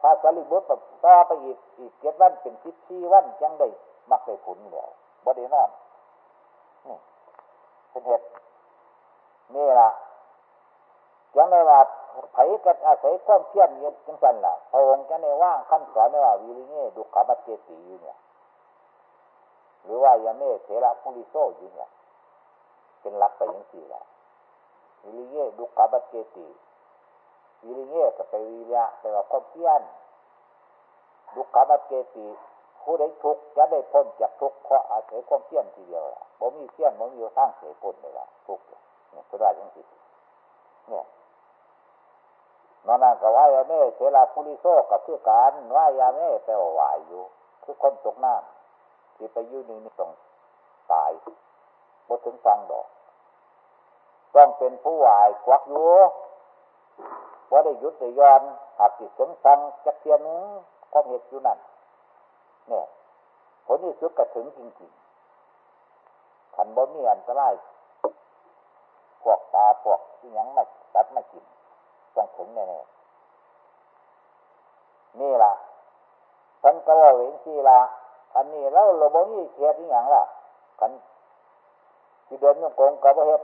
พระสารีบุตรต่อไปอีกอีกเจ็ดวันเป็นสิบสี่วันจังได้มักได้ผลแล้วบริเวณนอนนี่เป็นเหตุนี่ล่ะยั งได้ว่าไผก็อาศัยความเพียรเย็นจังสันล่ะพระองค์จะในว่างขั้นสอนว่าวิริเงดุขบัตเกตีอยู่เนี่ย หรือว่ายาเมเทระพุริโซอยู่เนี่ย เป็นหลักไปยังสี่ละวิริเงดุขบัตเกตีวิริเงก็ไปวิริยะแปลว่าความเพียรดุขบัตเกตีผู้ใดทุกจะได้พ้นจากทุกเพราะอาศัยความเพียรทีเดียวล่ะบ่มีเพียรบ่มีทางเสียพ้นเลยล่ะทุกเนี่ยสุดาจังสิเนี่ย นอนนั่งกับว่ายาเม่เทลาพุริโซกับคือการว่ายาเม่แปลว่าไหวอยู่ คือคนตกน้ำที่ไปยืนนี่นี่ต้องตายบดถึงฟังดอก ต้องเป็นผู้ไหวควักอยู่ว่าได้ยุติยอนหักติดถึงฟังจักเทียนนึงความเหตุอยู่นั่นเนี่ยผลที่สุดกระถึงจริงๆขันบ่มีอันตรายพวกตาพวกที่ยังมาตัดมากิน ต้องถึงแน่ๆนี่ล่ะท่านก็ว่าเห็นที่ละอันนี้แล้วเราบ่มีเทียที่อย่างล่ะกันที่เดินยังโกงกับเฮ็ด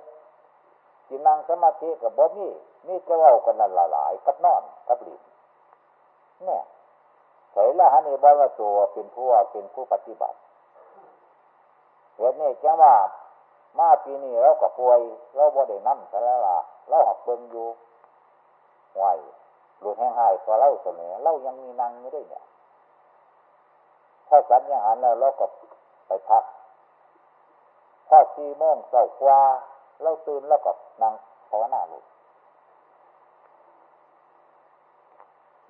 ที่นั่งสมาธิกับบ่มีนี่จะว่ากันละหลายกับนอนกับหลินเนี่ยใส่ละฮันนี่บอกว่าตัวเป็นผู้เป็นผู้ปฏิบัติเหตุนี้จังว่ามาปีนี้เราก็ป่วย เราบ่ได้นั่งแต่ละละเราหักเบิ่งอยู่ หวหลุดแห้งหายพอเล่าเสมอเล่ายังมีนังไม่ได้เนี่ยถ้าสัญญาหันแล้วเราก็ไปพักพอสี่โมงเสาร์กว่าเราตื่นแล้วก็นั่งภาวนาลูก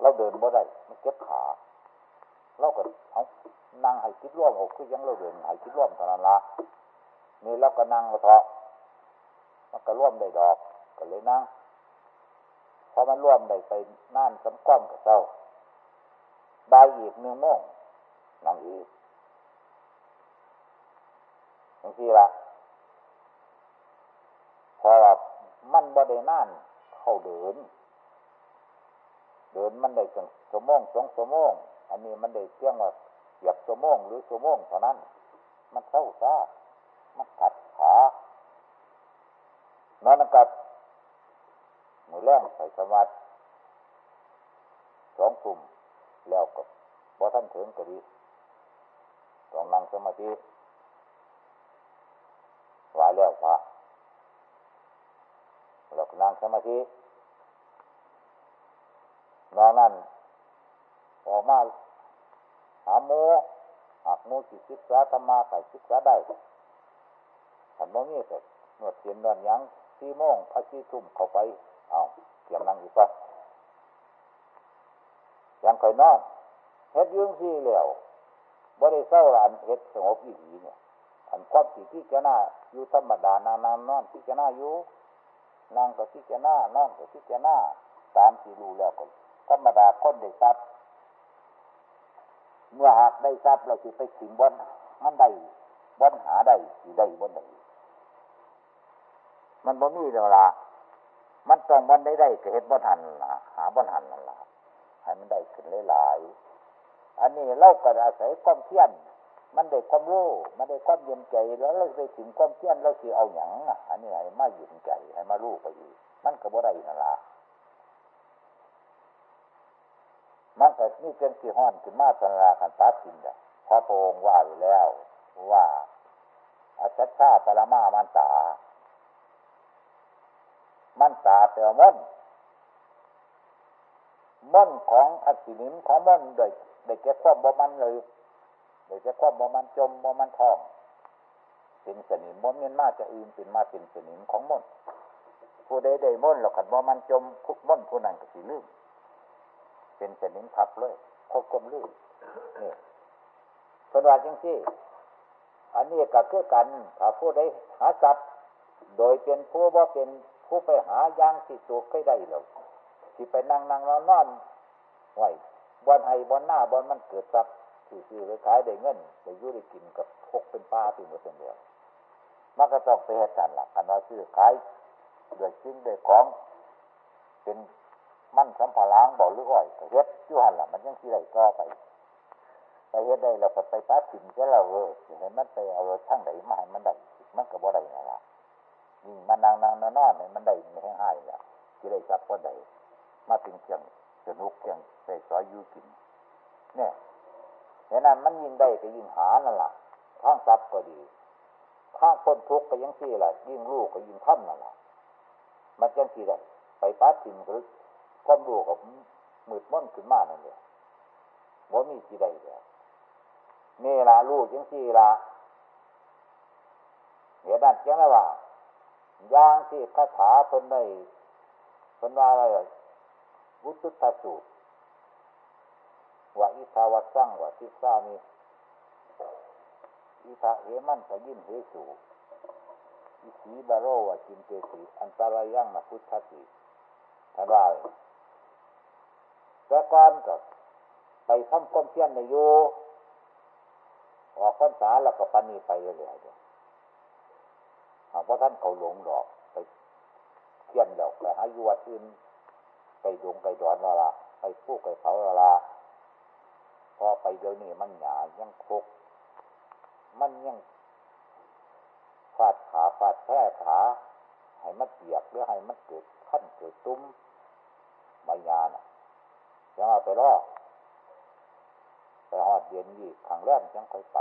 เราเดินบ่ได้มันเก็บขาเราก็เอานั่งให้คิดร่วมอกคือยังเราเดินให้คิดร่วมเท่านั้นละนี่เราก็นั่งมาเถอะมันก็ร่วมได้ดอก ก็เลยนั่ง พอมันร่วมได้ไปนั่นสำก้อมกับเจ้าได้อีกหนึ่งโมงนังอีกบางทีละพอมันบ่ได้นั่นเข้าเดิน เดินมันได้จังสมองสองสมองอันนี้มันได้เพียงว่าเหยียบสมองหรือสมองเท่านั้น มันเศร้าซ่ามันขัดขานอนกับ มือแรงใส่สมาธิสองกลุ่มแล้วกับบ่ท่านถึงก็ดีต้องนั่งสมาธิวาแล้วพระเราก็นั่งสมาธินอนนั่นออกมาหาโมหากโมจิศึกษาธรรมะไปศึกษาได้ขันโมนี่แต่นวดเสียนนวดยังสี่โมงพระสี่ทุ่มเข้าไป เอาเตรียมนั่งอีกก่อนยังคอยนอนเฮ็ดยืงสี่เหลวบ่ได้เศร้าอันเฮ็ดสงบอีหลีเนี่ยอันความสิที่จะน่าอยู่ธรรมดานางนางนอนที่จะน่าอยู่นางก็ที่จะน่านอนก็ที่จะน่าตามที่รู้แล้วก็ธรรมดาคนได้ทรัพย์เมื่อหากได้ทรัพย์เราสิไปถึงบนมันได้บนหาได้สิได้บนได้มันบ่มีแล้วล่ะ มันต้องบนได้ได้ก็เฮ็ดบนหันล่ะหาบนหันนั่นล่ะให้มันได้ขึ้นหลายๆอันนี้เราก็อาศัยความเพียรมันได้ความรู้มันได้ความเย็นใจแล้วเราไปถึงความเพียรเราสิเอาหยังอันนี้ให้มาเย็นใจให้มารู้ไปอีกมันก็บ่ได้นั่นล่ะมันก็นี่เป็นสีห้อนขึ้นมาสนาคันตาสินเนี่ยพระโปงว่าอยู่แล้วว่าอาชัชาปรมามันตา มันตาแต่ม่นม่นของอสินิมของม่นโดยโดยแก่ความบ่มันเลยโดยแก่ความบ่มันจมบ่มันทอง เป็นสนิมบ่มีนมาจะอื่นเป็นมาเป็นสนิมของม่นผู้ใดได้ม่นหรอกขันบ่มันจมพุกม่นผู้นั้นก็สิลืมเป็นสนิมทับเลยควบคุมลืมนี่คนว่าจังซี่อันนี้ก็คือกันถ้าผู้ใดหาจับโดยเป็นผู้ว่าเป็น ผู้ไปหายางสิสุกให้ได้หรอกที่ไปนั่งนั่งนอนนอนไหวบอนให้บอนหน้าบอนมันเกิดทรัพย์ซื้อไปขายได้เงินได้ยุ่ได้กินกับพกเป็นปลาเป็นหมดเดียวมันก็ต้องไปเหตุการณ์หลักกันว่าซื้อขายโดยชิ้นโดยของเป็นมันสัมผัล้างบ่อหรืออ้อยเฮ็ดจู่หันละมันยังที่ไรก็ไปไปเฮ็ดได้เราไปตัดสินแค่เราเออเห็นมันไปเอาช่างไหนมาให้มันได้มันก็บ่ได้นั่นละยิ่ง มันนางนางนอนเนี่ยมันได้ไม่ให้หายละที่ได้จับก็ได้มาเป็นเชียงสนุกเชียงใส่ซอยยูกิน เนี่ยเห็นนั้นมันยิ่งได้ก็ยิ่งหานั่นละข้างทรัพย์ก็ดีข้างพ้นทุกข์ก็ยังที่ละยิ่งลูกก็ยิ่งท่ำนั่นละมันยังที่ได้ไปปัดถิ่นหรือความรู้กับมืดม้นขึ้นมานั่นเลยว่ามีที่ใดเลยเมลาลูกยังสี่ละเหตุนั้นจังไดว่า ย่างที่คาถาเพิ่นได้เพิ่นว่าอะไรวุตุตสูตรว่าอิทาวัสังว่าทิสามีอิทาเหมันสยินเหสูอิสีบาโรวะจินเตติอันตรายังมาพุทธสิท่านว่าแต่ก่อนกับไปทำความเพียรในโยออกพรรษาแล้วก็ปนีไปเรื่อย ๆหากว่าท่านเขาหลงดอกไปเพียรดอกไปหายุวัดอื่นไปดงไปดอนละละไปผู้ไปเขาละละพอไปเดี๋ยวนี้มันหยายังคกมันยังฟาดขาฟาดแพ้ขาให้มันเปียกหรือให้มันเกิดขั้นเกิดตุ้มใบยาน่ะยังเอาไปรอไปหอดเย็นยี่ขังแรกยังค่อยไป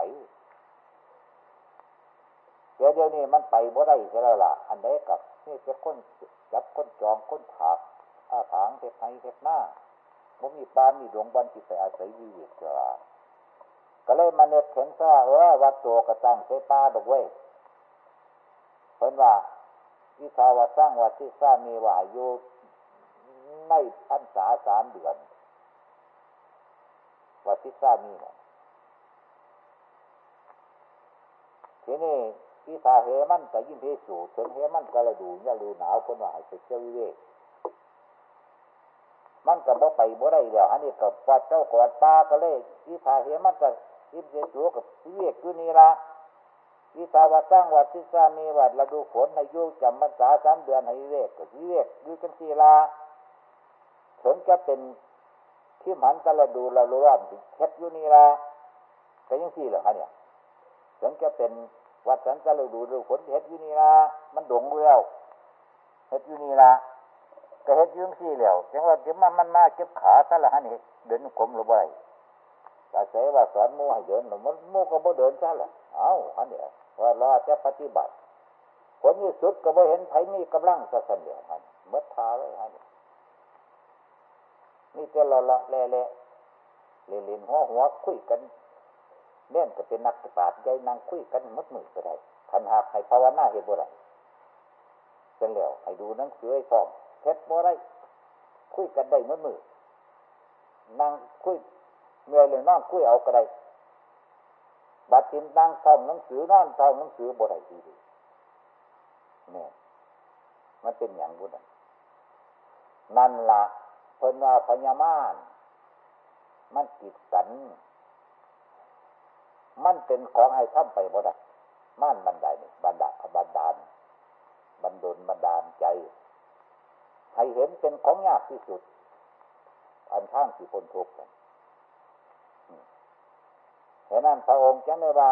เดี๋ยวเดี๋ยวนี้มันไปบ่ได้ใช่แล้วล่ะ อันใดกับนี่จะค้นจับค้นจองค้นถากอาถางเทปไห้เทปหน้ามันมีปานมีดวงบันที่ไปอาศัยวิเวกเจอก็เลยมาเน็ตเห็นซะเออวัดตัวกระตั้งใช้ปลาดอกเว้ยเพิ่นว่าวิชาวสร้างวัดที่สร้างมีว่าอยู่ในพรรษาสามเดือนวัดที่สร้างมีเนี่ยทีนี้ ที่ทาเหมันก็ยิ่งเพสูเถึงเหมันก็ระดูย่าดูหนาวคนว่าให้ไปเที่ยววิเวกมันก็บ่ไปบ่ได้แล้วอันนี้ก็ปัดเจ้ากอดปลาก็เลยที่ทาเหมันก็ยิ่งเพสูกับเวกอยู่นี่ละวิสาวัดสร้างวัดที่สามีวัดระดูฝนให้ยุจำพรรษาสามเดือนให้เวกกับเวกยูกันสีลาถึงจะเป็นที่มันตะละดูละรู้ว่าเท็ดอยู่นี่ละก็ยังสี่เหรอคะเนี่ยถึงจะเป็น วัดสันตะละดูดูฝนเท็ดอยู่นี่ละมันดงเรียวเท็ดอยู่นี่ละก็เฮ็ดยุ่งสี่เหลียวจังว่าเดี๋ยวมันมันมาเก็บขาซะละฮะนี่เดินกลมหรือไ่แต่เสว่าสอนมูให้เดินหรือมันมูก็บ่เดินซะละเอ้าฮะเนี่ยว่ารอจะปฏิบัติผลที่สุดก็บ่เห็นไผมีกำลังสะสันเดียวฮะเมื่อทาเลยฮะนี่นี่จะละละแล่แล่เล่นเล่นหัวหัวคุยกัน เน่นก็เป็นนักปราชญ์ใหญ่นางคุยกันมัดมือก็ได้ขันหากให้ภาวนาเหตุบ่ได้เสร็จแล้วให้ดูหนังสือให้ฟอมเพชรบ่ได้คุยกันได้มัดมือนั่งคุยเมื่อยเลยนอนคุยเอาก็ได้บัดทินนั่งท่องหนังสือนอนท่องหนังสือบ่ได้ทีดีเนี่ยมันเป็นอย่างบุญนั่นละเพิ่นว่าพญามารมันกิดกัน มันเป็นของให้ทำไปบ่ได้ม่านบันไดนี่บันดาบันดาลบันดลบันดาลใจ ให้เห็นเป็นของยากที่สุด อันข้างสี่คนทุกข์กันเห็นนั้นพระองค์จะไม่ว่า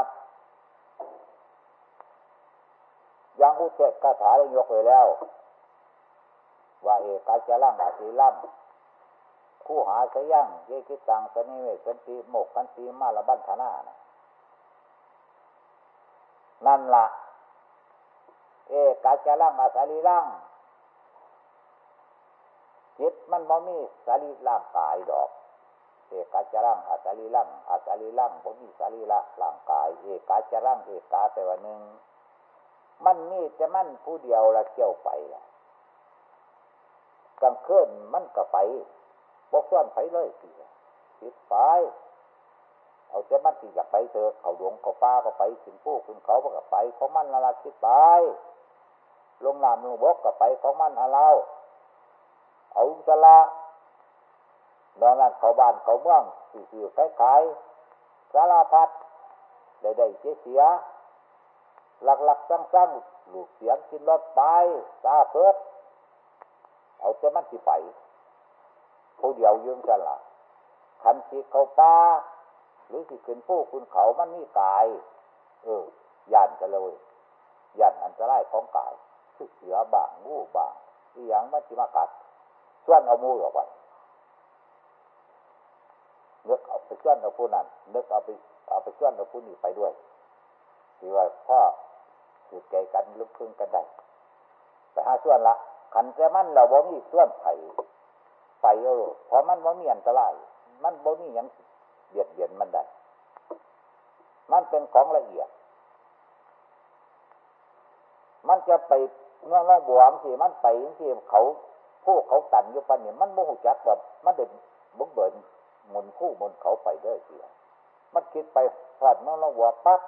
ยังอุเทศคาถาได้ยกไว้แล้ว ว่าเอกาจะล่างอาศีล่ำคู่หาสยั่งเยกิตังสนิเวสันติโมกันตีมาละบันธนานะ นั่นละเอกาจะล่างอาสาลีล่างจิตมันบ่มีสารีร่างกายดอก เอกาจรังอาสาลีร่างอาสาลีร่างผมมีสารีละร่างกาย เอกาจรังเอกาแต่ว่าหนึ่งมันมีแต่มันผู้เดียวละเที่ยวไปละกลางคืนมันก็ไปบกส่วนไปเลยสิคิดไป เอาแต่มันที่อยากไปเถอะเขาหลวงเขาป้าก็ไปถึงผู้คุณเขาก็ไปเขามันละละคิดไปลงน้ำลงบกก็ไปเของมันอะเราเอาสละนอนนั่นเขาบ้านเขาเมืองสื่อขายขายสารพัดได้ได้เสียเสียหลักหลักสร้างสร้างลูกเสียงกินรถไปตาเพิดเอาแต่มันสิไปผู้เดียวยืมกันละขันสิเขาป้า หรือสิขึ้นผู้คุณเขามันมีกาย เออย่านกันเลยย่านอันตรายของกายคือเสือบางงูบางที่ยังมันจิมากัดส่วนเอามูออกไปนึกเอาไปส่วนเอาผู้นั้นนึกเอาไปเอาไปส่วนเอาผู้นี้ไปด้วยที่ว่าพ่อสืบใจกันลุกพึ่งกันได้ไปหาส่วนละขันแต่มันเราบ่มีส่วนไผ่ไปเออเพราะมันบ่มีอันตราย มันบ่มียัง เบียดเบียนมันได้มันเป็นของละเอียด มันจะไปเมื่อเราบวมสิมันไปสิเขาผู้เขาตันอยู่ปันเนี่ยมันโมโหจักแบบมันเด็ดบุกเบินหมุนคู่หมุนเขาไปได้เสียมันคิดไปพลาดเมื่อเราบวมปั๊บ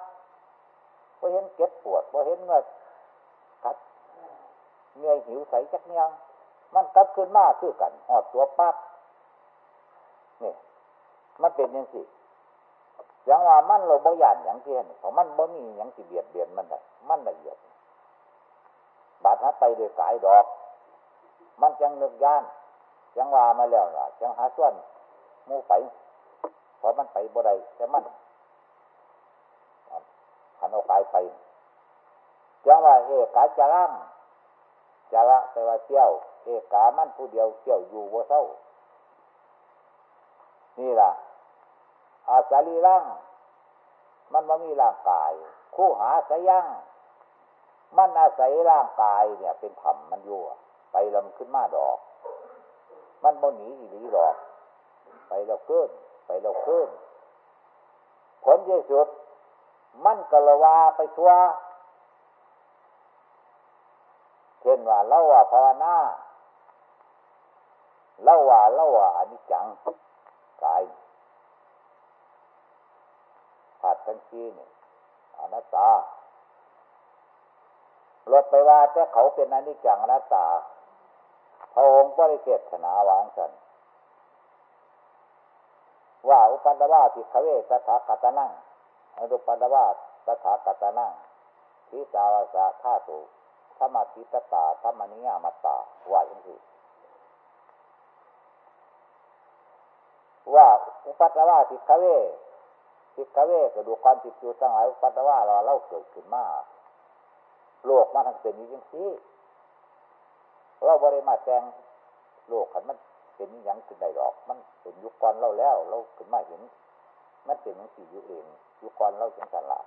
พอเห็นเก็บปวดพอเห็นเงยกัดเงยหิวใสจักยังมันกลับขึ้นมาคือกันหอดตัวปั๊บเนี่ย มันเป็นยังสิอย่างว่ามันเราบ่ยานอย่างที่นของมันบ่มีอย่างที่เบียดเบียนมันได้มันละเอียด บาดหาไปโดยกายดอก มันจังนึกย่านจังว่ามาแล้วล่ะจังหาส่วนมูไปเพราะมันไปบ่ได้แต่มันขันเอากายไปจังว่าเอกาจะร่างจะละแต่ว่าเที่ยว เอกามันผู้เดียวเที่ยวอยู่บ่เศร้า นี่ล่ะ อาสาลีร่างมันม่มีร่างกาย คู่หาสยังมันอาศัยร่างกายเนี่ย เป็นธรรมมันยู่ไปลำขึ้นมาดอก มันบ่หนีอีหลีดอก ไปเราขึ้นไปเราขึ้นผลที่สุด มันกละวาไปทัวเช่นว่าเล่าว่าภาวนาเล่าว่าเล่าว่าอนิจจัง กายธาตุทั้งสี่เนี่ยอนัตตาลดไปว่าแต่เขาเป็นอนิจจังอนัตตาพระองค์บริเกศนาวางสันว่าอุปัตวาติขเวตถาคตนั่งอนุปัตวาตถาคตนั่งทิสาวาสาธาตุธรรมทิตตาธรรมนิยามัตตาว่าอย่างนี้ ว่าอุปัตตวาสิกเวสิกเวกระดูกความติดอยู่ทั้งหลายอุปัตตวาเราเล่าเกิดขึ้นมาโลกมาทั้งเป็นอย่างนี้เราบริมาแจงโลกขันมันเป็นอย่างขึ้นได้หรอก มันเป็นยุคก่อนเราแล้ว เราขึ้นมาเห็น มันเป็นอย่างสี่อยู่เองยุคก่อนเราจังสันละ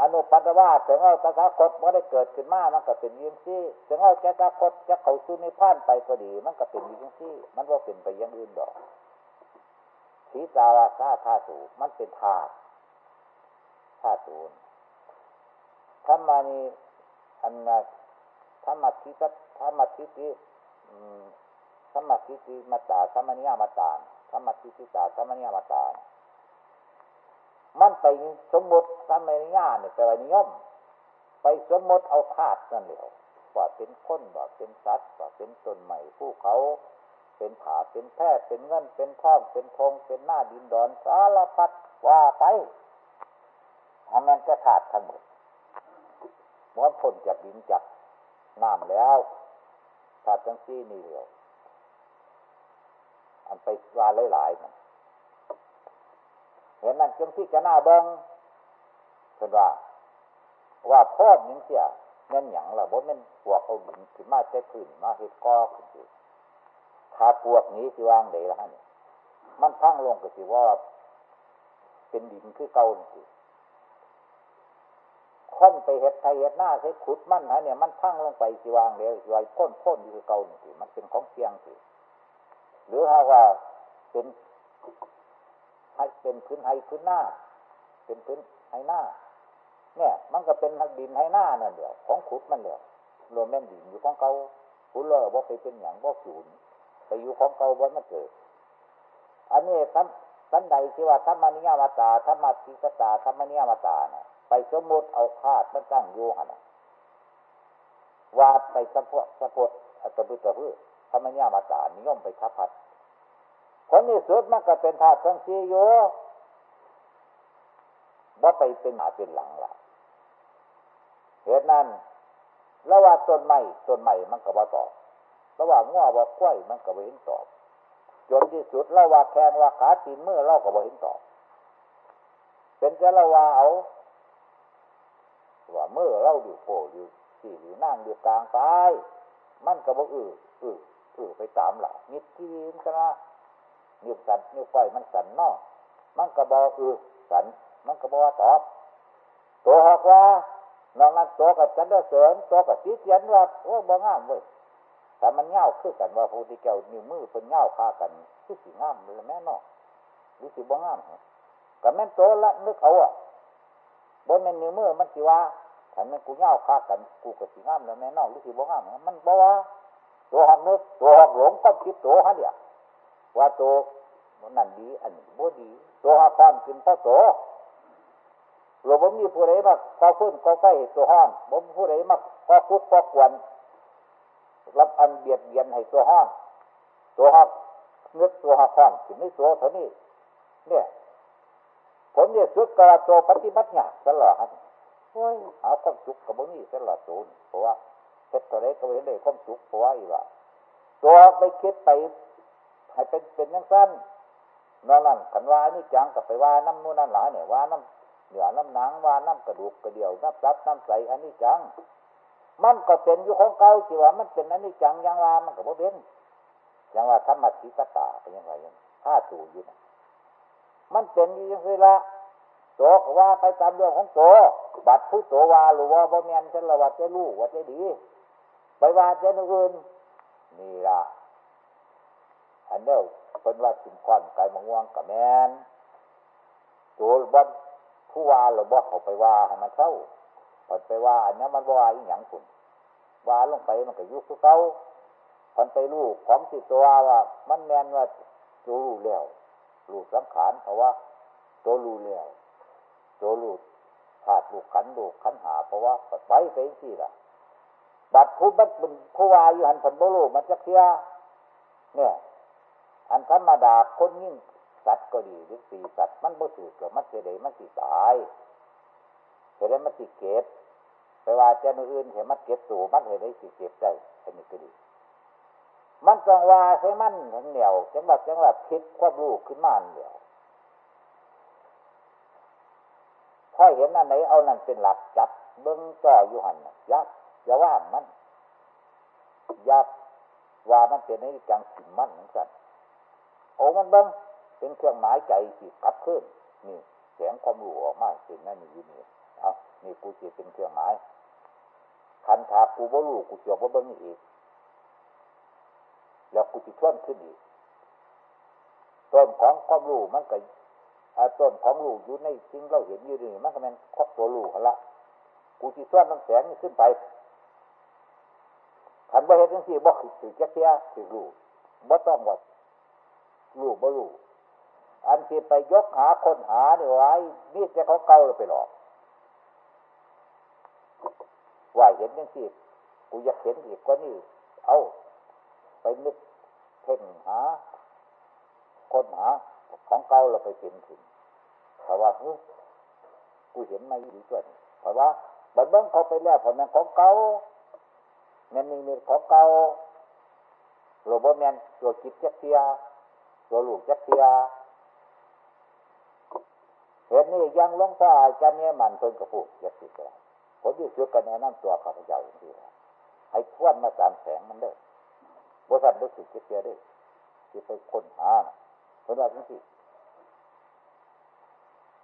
อนุปัตวาถึงเอาตถาคตว่าได้เกิดขึ้นมามันก็เป็นยิ่งซี่ถึงเอาตถาคตจะเขาสู้นิพพานไปก็ดี มันก็เป็นยิ่งซี่ มันว่าเป็นไปย่างอื่นดอกสีตาวาซาธาตุมันเป็นธาตุธาตุนธรรมานีอันนะธรรมทิฏธรรมทิฏฐิธรรมทิฏฐิมาตาธรรมนิยามาตาธรรมทิฏฐิตาธรรมนิยามาตา มันไปสมมติธรรมนิยาเนี่ยแปลว่านิยม ไปสมมติเอาธาตุนั่นเหลวว่าเป็นคนว่าเป็นสัตว์ว่าเป็นต้นใหม่ผู้เขาเป็นผาเป็นแพทย์เป็นเงินเป็นทองเป็นทงเป็นหน้าดินดอนสารพัดว่าไปทำมันจะขาดทั้งหมดม้วนพ้นจากดินจากน้ำแล้วธาตุทั้งสี่นี่เดียว อันไปวาหลายๆน เห็นนั่นจังที่จะหน้าเบิงเป็นว่า ว่าพ่อนิ่งเสียเงินหยังละบ่แม่นปวกเอาดินขึ้นมาใช้พื้นมาเห็ดก้อขึ้นสิถ้าปวกนี้สิวางเดละฮะนี่มันพังลงก็สิว่า เป็นดินคือเก่านี่สิค้นไปเห็ดไทยเห็ดหน้าใช้ขุดมันฮะเนี่ยมันพังลงไปสิวางเดียวสิวพ่นพ่นอยู่เก่านี่สิมันเป็นของเทียงสิหรือหาว่าเป็น ให้เป็นพื้นไฮพื้นหน้า เป็นพื้นไฮหน้า เนี่ย มันก็เป็นดินไฮหน้านั่นเดียวของขุดมันเดียวรวมแม่นดินอยู่ของเก่าขุดเลยว่าไปเป็นอย่างว่าสูญไปอยู่ของเก่าบ่มันเกิด อันนี้ท่านท่านใดที่ว่าธรรมนิยามตาธรรมทิกตาธรรมนิยามตานี่ยไปสมมติเอาธาตุมันตั้งอยู่หันวาดไปสะพดสะพดอัตบุตรพืชธรรมนิยามตานิยมไปทับพัด ผลที่สุดมันก็เป็นธาตุทั้งสี่อยู่ว่าไปเป็นหนาเป็นหลังละเหตุนั้นระว่าต้นไม้ต้นไม้มันก็บ่ตอบระว่าง้อว่ากล้วยมันก็บ่เห็นตอบ จนที่สุดระว่าแขงว่าขาตีนมือเราก็บ่เห็นตอบ เป็นจะระว่าเอาว่าเมื่อเราอยู่โผอยู่สี่หรือนั่งอยู่กลางไปมันก็บอกอืออืออือไปตามหลักนิดที่นกันละ นิ้วสันนิ้วไฟมันสันนอกมันก็บอกอือสัน มันก็บอกตอบตัวหอกว่านอกนั้นตัวกับฉันเสริญตัวกับซีเจียนว่าโอ้บ่งามเว้ยแต่มันเงาคือกันว่าพระพุทธเจ้านิ้วมือเป็นเงาคากันคือสีงามเลยแม่นอกหรือสีบ่งามกับแม่นตัวละนึกเอาอะบนแม่นนิ้วมือมันสิว่าถ้ามันกูเงาคากันกูกับสีงามแล้วแม่นอกหรือสีบ่งามมันบอกว่าตัวหักนึกตัวหักหลงต้องคิดตัวฮะเดียว ว่าโตัวนั่นดี อันนี้บ่ดีตัวหักความกินพราะตัวเราบ่มีผู้ใดมาก็ฟื้นก็ไฟตัวห้อนบ่มีผู้ใดมาก็คุกก็กวนรับอันเบียดเบียนให้ตัวห้อนตัวหักนึกตัวหักความถึงไม่ตัวเท่านี้เนี่ยผลเนี่ยสุดกระตัวปฏิบัติเนี่ยตลอดโอ้ยหาความสุขกับบ่มีตลอดศูนย์เพราะว่าเพชรตัวเล็กก็เห็นได้ความสุขเพราะว่าอีว่าตัวไปคิดไป ให้เป็นเป็นยังสั้นนั่นนั่นขันว่านี่จังกับไปว่าน้ำนู่นนั่นหลาเนี่ยว่าน้ำเหนือน้ำหนังว่าน้ำกระดูกกระเดี่ยวน้ำซับน้ำใสอันนี้จัง มันก็เป็นอยู่ของเก่าสิว่ามันเป็นอันนี้จังยังว่ามันก็บ่เป็นยังว่าธรรมะทิกตาเป็นยังไงยังถ้าสูอยู่นะมันเป็นอยู่ยังไงละโตก็ว่าไปตามเรื่องของโตบัดผู้โตว่าหรือว่าบ่แมนฉันละว่าจะรู้ว่าจะดีไปว่าจะอื่นนี่ละ อันเดียวเป็นว่าสินควันไก่มะม่วงกับแมนตัวบนผู้ว่าหรือบ่เขาไปว่าให้มันเข้าพอไปว่า อันนี้มันว่าอีหยังคุณว่าลงไปมันก็ยุบเขาพอนไปลูกของสิตัวว่า มันแมนว่าตัวรู้แล้วรู้สังขารเพราะว่าตัวรู้แล้วตัวรู้ธาตุลูกขันลูกขันหา เพราะว่าไปไปที่ละบัดผู้บัดเป็นผู้วาอยู่หันผลบรูมันจะเคลียเนี่ย อันธรรมดาคนยิ่งสัตว์ก็ดีหรือสีสัตว์มันบ่ถือเกิดมันเสียดายมันสิตายเสียดมันสิเก็บไปว่าเจ้าอื่นเห็นมันเก็บตัวมันเห็นได้สิเก็บได้อันนี้ก็ดี มันจังว่าใช่มันทั้งเหนียวจังหวัดจังหวัดคิดควบรู้ขึ้นมาเหนียวพอเห็นอันไหนเอานั่นเป็นหลักจับเบิ้งจ่ออยู่หันยับอย่าว่ามันยับว่ามันเป็นในจังสิมันเหมือนกัน โอ้มันเบิ้งเป็นเครื่องหมายใจสิขับขึ้นนี่แสงความรู้ออกมาสิ่งนั้นนี่นี่เอานี่กูจะเป็นเครื่องหมายคันถากูบ่รู้กูจะบ่เบิ้งอีกแล้วกูจะชวนขึ้นอีกต้นของความรู้มันก็ต้นของรู้อยู่ในสิ่งเราเห็นอยู่นี่มันก็เป็นครอบตัวรู้ละกูจะชวนน้ำแสงนี่ขึ้นไปขันบ่เห็นจังสี่บ่ถือแค่เทียถือรู้บ่ต้องว่า รู้บ่รู้อันที่ไปยกหาคนหาเนี่ยไว้นี่จะเขาเก่าเราไปหลอกว่าเห็นจังสี่กูอยากเห็นอีกก็นี่ เอาไปนึกเพ่งหา คนหาของเก่าเราไปเป็นถึงเพราะว่าเฮ้ยกูเห็นไม่ดีส่วนเพราะว่าบัดเบิ้งเขาไปแล้วเพราะมันของเก่าแมนนี่มีของเก่าโรบอแมนตัวคิดจักเทีย ตัวลูกจักเทียเหตุนี้ยังลงตาจันเนี่ยมันเพิ่นกระพูดยักสิกระผมที่สุดกันแนะนำตัวข้าพเจ้าอย่างที่ให้ทวนมาตามแสงมันเด้อบริษัทรู้สึกเสียได้ที่ไปค้นหาคนว่าทั้งสี่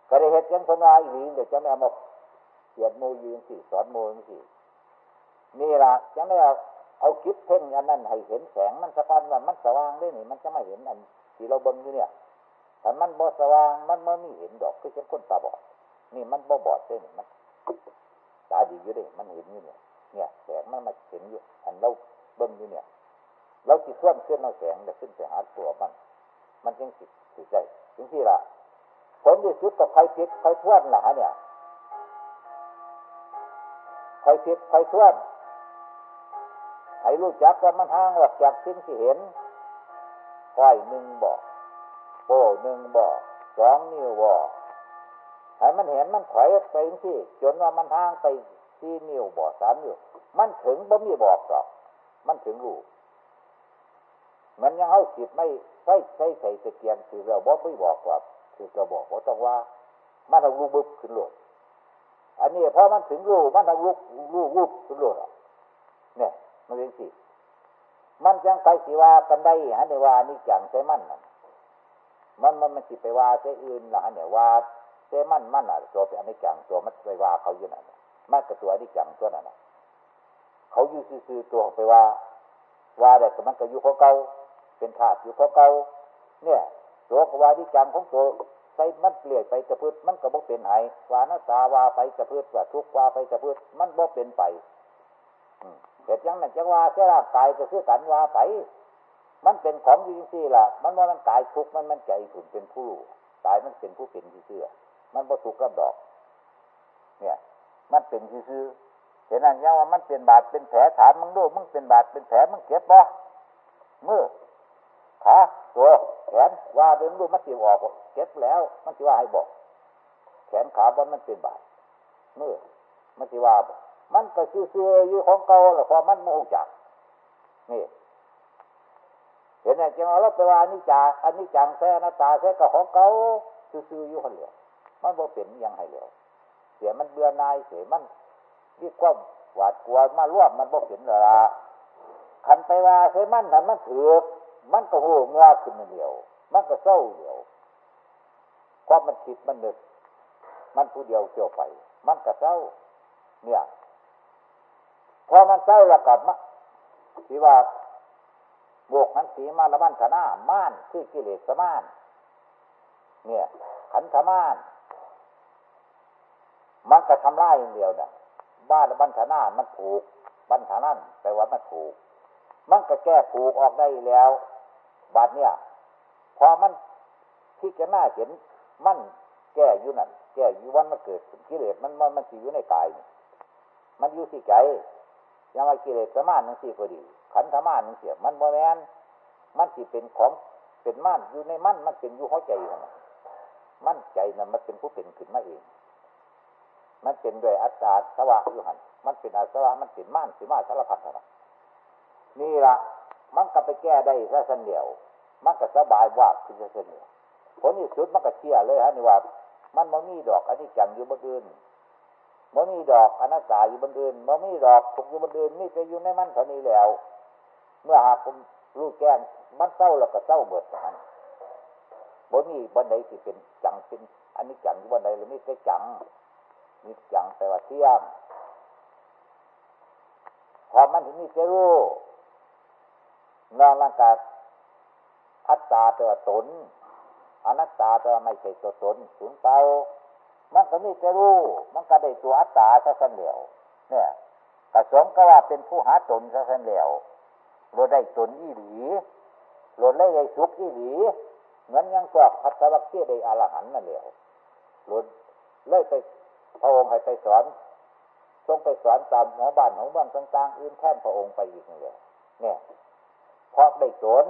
ก็ได้เหตุยังคนว่าอีหลีเดี๋ยวจะไม่เอามาเขียนโมยืนสี่สอนโมยสี่นี่ละจะไม่เอาเอาคิดเพ่งอันนั้นให้เห็นแสงมันสะพานว่ามันสว่างได้นี่มันจะไม่เห็นอัน ที่เราเบิ่งอยู่เนี่ยแต่มันบ่สว่างมันไม่มีเห็นดอกคือเช่นคนตาบอด นี่มันบ่บอดได้นี่มันตาดีอยู่ได้มันเห็นอยู่เนี่ย เนี่ยแสงมันมาเห็นอยู่อันเราเบิ่งอยู่เนี่ย เราจิตเคลื่อนเคลื่อนเอาแสงแต่ขึ้นไปหาตัวมัน มันยังสิสิใจถึงที่ละผลที่สุดกับใครพิษใครทวนล่ะเนี่ยใครพิษใครทวนให้รู้จักว่ามันห่างออกจากสิ่งที่เห็น ก้อยหนึ่งบอกโป้หนึ่งบอกสองนิ้วบอกให้มันเห็นมันถอยไปที่จนว่ามันห่างไปสี่นิ้วบอกสามนิ้วมันถึงบ่มีบอกหรอก มันถึงรู้มันยังเอาขีดไม่ใส่ใส่ใส่ตะเกียงคือเราบอกไม่บอกว่าคือเราบอกว่าต้องว่า มันเอาลูกบึบขึ้นโลดอันนี้พอมันถึงรูมันเอาลูกลูกวุบขึ้นโลดเนี่ยมันเป็นสิ มันจังไปสิว่ากันได้ฮะเนี่ยว่านี่จังใช่มันมันมันมันสิไปว่าใช่อื่นหละเนี่ยว่าใช่มันมันอะตัวเป็นอันนี้จังตัวมันไปว่าเขาอยู่นั่นมันกับตัวนี้จังตัวนั้นเขาอยู่ซื่อตัวไปว่า ว่าแต่มันก็อยู่ของเก่าเป็นธาตุอยู่ของเก่าเนี่ยตัวกว่าที่จังของตัวใส่มันเปลี่ยนไปจะพืชมันก็บ่เป็นไห้ว่านาตาว่าไปจะพืชว่าทุกว่าไปจะพืชมันบ่เป็นไป เหตุยังนั้นจังว่าเสียร่างกายก็คือกันว่าไป มันเป็นของจริงสิล่ะ มันว่ามันกายทุกมันมันใจถุนเป็นผู้กายมันเป็นผู้เป็นที่เชื่อ มันบ่ทุกข์กับดอก เนี่ย มันเป็นที่ซื่อเห็นนั่นยังว่ามันเป็นบาดเป็นแผลถามมึงดูมึงเป็นบาดเป็นแผลมึงเก็บบ่มือขาตัวแขนว่าเดินรูมันสิออกเก็บแล้ว มันสิว่าให้บอก แขนขาบนมันเป็นบาดมือมันสิว่าบอก มันก็ซื่อๆอยู่ของเก่าแหละพอมันโมหจักนี่เห็นไหมจังเราไปว่านิจาอันนี้จังแท้นาตาแท้ก็ของเก่าซื่อๆอยู่คนเหลียวมันบ่เป็นยังให้เหลียวเสียมันเบื่อนายเสียมันรีความหวาดกลัวมาร่วมมันบ่เป็นละขันไปว่าเสียมันถ้ามันถือมันก็โหูเงาขึ้นเดียว มันก็เศร้าเดียวเพราะมันคิดมันนึก มันผู้เดียวเกี่ยวไป มันก็เศร้าเนี่ย พอมันเศร้าแล้วกับมที่ว่าบวกนั้นสีมาละมันธนาม่านคือกิเลสม่าน เนี่ย ขันธม่าน มันก็ทำลายอย่างเดียวเนี่ยบ้านบันธนามันผูก บันธนั่นแปลว่ามันผูก มันก็แก้ผูกออกได้แล้วบาดเนี่ยพอมันที่จะน่าเห็นมันแก้อยู่นั่นแก้อยู่วันมาเกิดกิเลสมันมันมันอยู่ในกาย มันอยู่ที่ใจ ยังว่ากิเลสสมานนั่นสิก็ดี ขันธมานนั่นเสียมันบ่แมนมันสิเป็นของเป็นม่านอยู่ในมันมันเป็นอยู่หัวใจนะมั่นใจนะมันเป็นผู้เป็นขึ้นมาเอง มันเป็นด้วยอัตตาสวะอยู่หันมันเป็นอาสวะมันเป็นม่านสิมาสารพัดนะนี่ละมันก็ไปแก้ได้ซะสันเดียว มันก็สบายว่าคือซะสันเดียวผลที่สุดมันก็เชี่ยเลยฮะนี่ว่า มันมันมีดอกอันนี้จังอยู่บนอื่น มันมีดอกอนัตตาอยู่บนอื่นมันมีดอกทุกอยู่บนอื่นนี่จะอยู่ในมันเท่านี้แล้ว เมื่อหากผมรู้แก้งมันเศร้าแล้วก็เศร้าเบิดมันบนนี้บนใดที่เป็นจังเป็นอันนี้จังอยู่บนใดหรือไม่ใช่จังมีจังแปลว่าเที่ยงพอมันถึงนี่จะรู้นองร่างกายอัตตาตัวตนอนัตตาตัวไม่ใช่ตัวตนสูงเตา มันก็นี่จะรู้ มันก็ได้ตัวอัตตาซะสันเหลวเนี่ยกระสมก็ว่าเป็นผู้หาตนซะสันเหลวเราได้ตนอีหลีเราได้ได้สุขอีหลีเงินยังสอบพัฒวัคเียได้อรหันนั่นเหลวหลุดเลยไปพระองค์ให้ไปสอนทรงไปสอนตามหัวบ้านหัวเมืองต่างๆอื่นแท่นพระองค์ไปอีกนี่เลยเนี่ยเพราะได้สน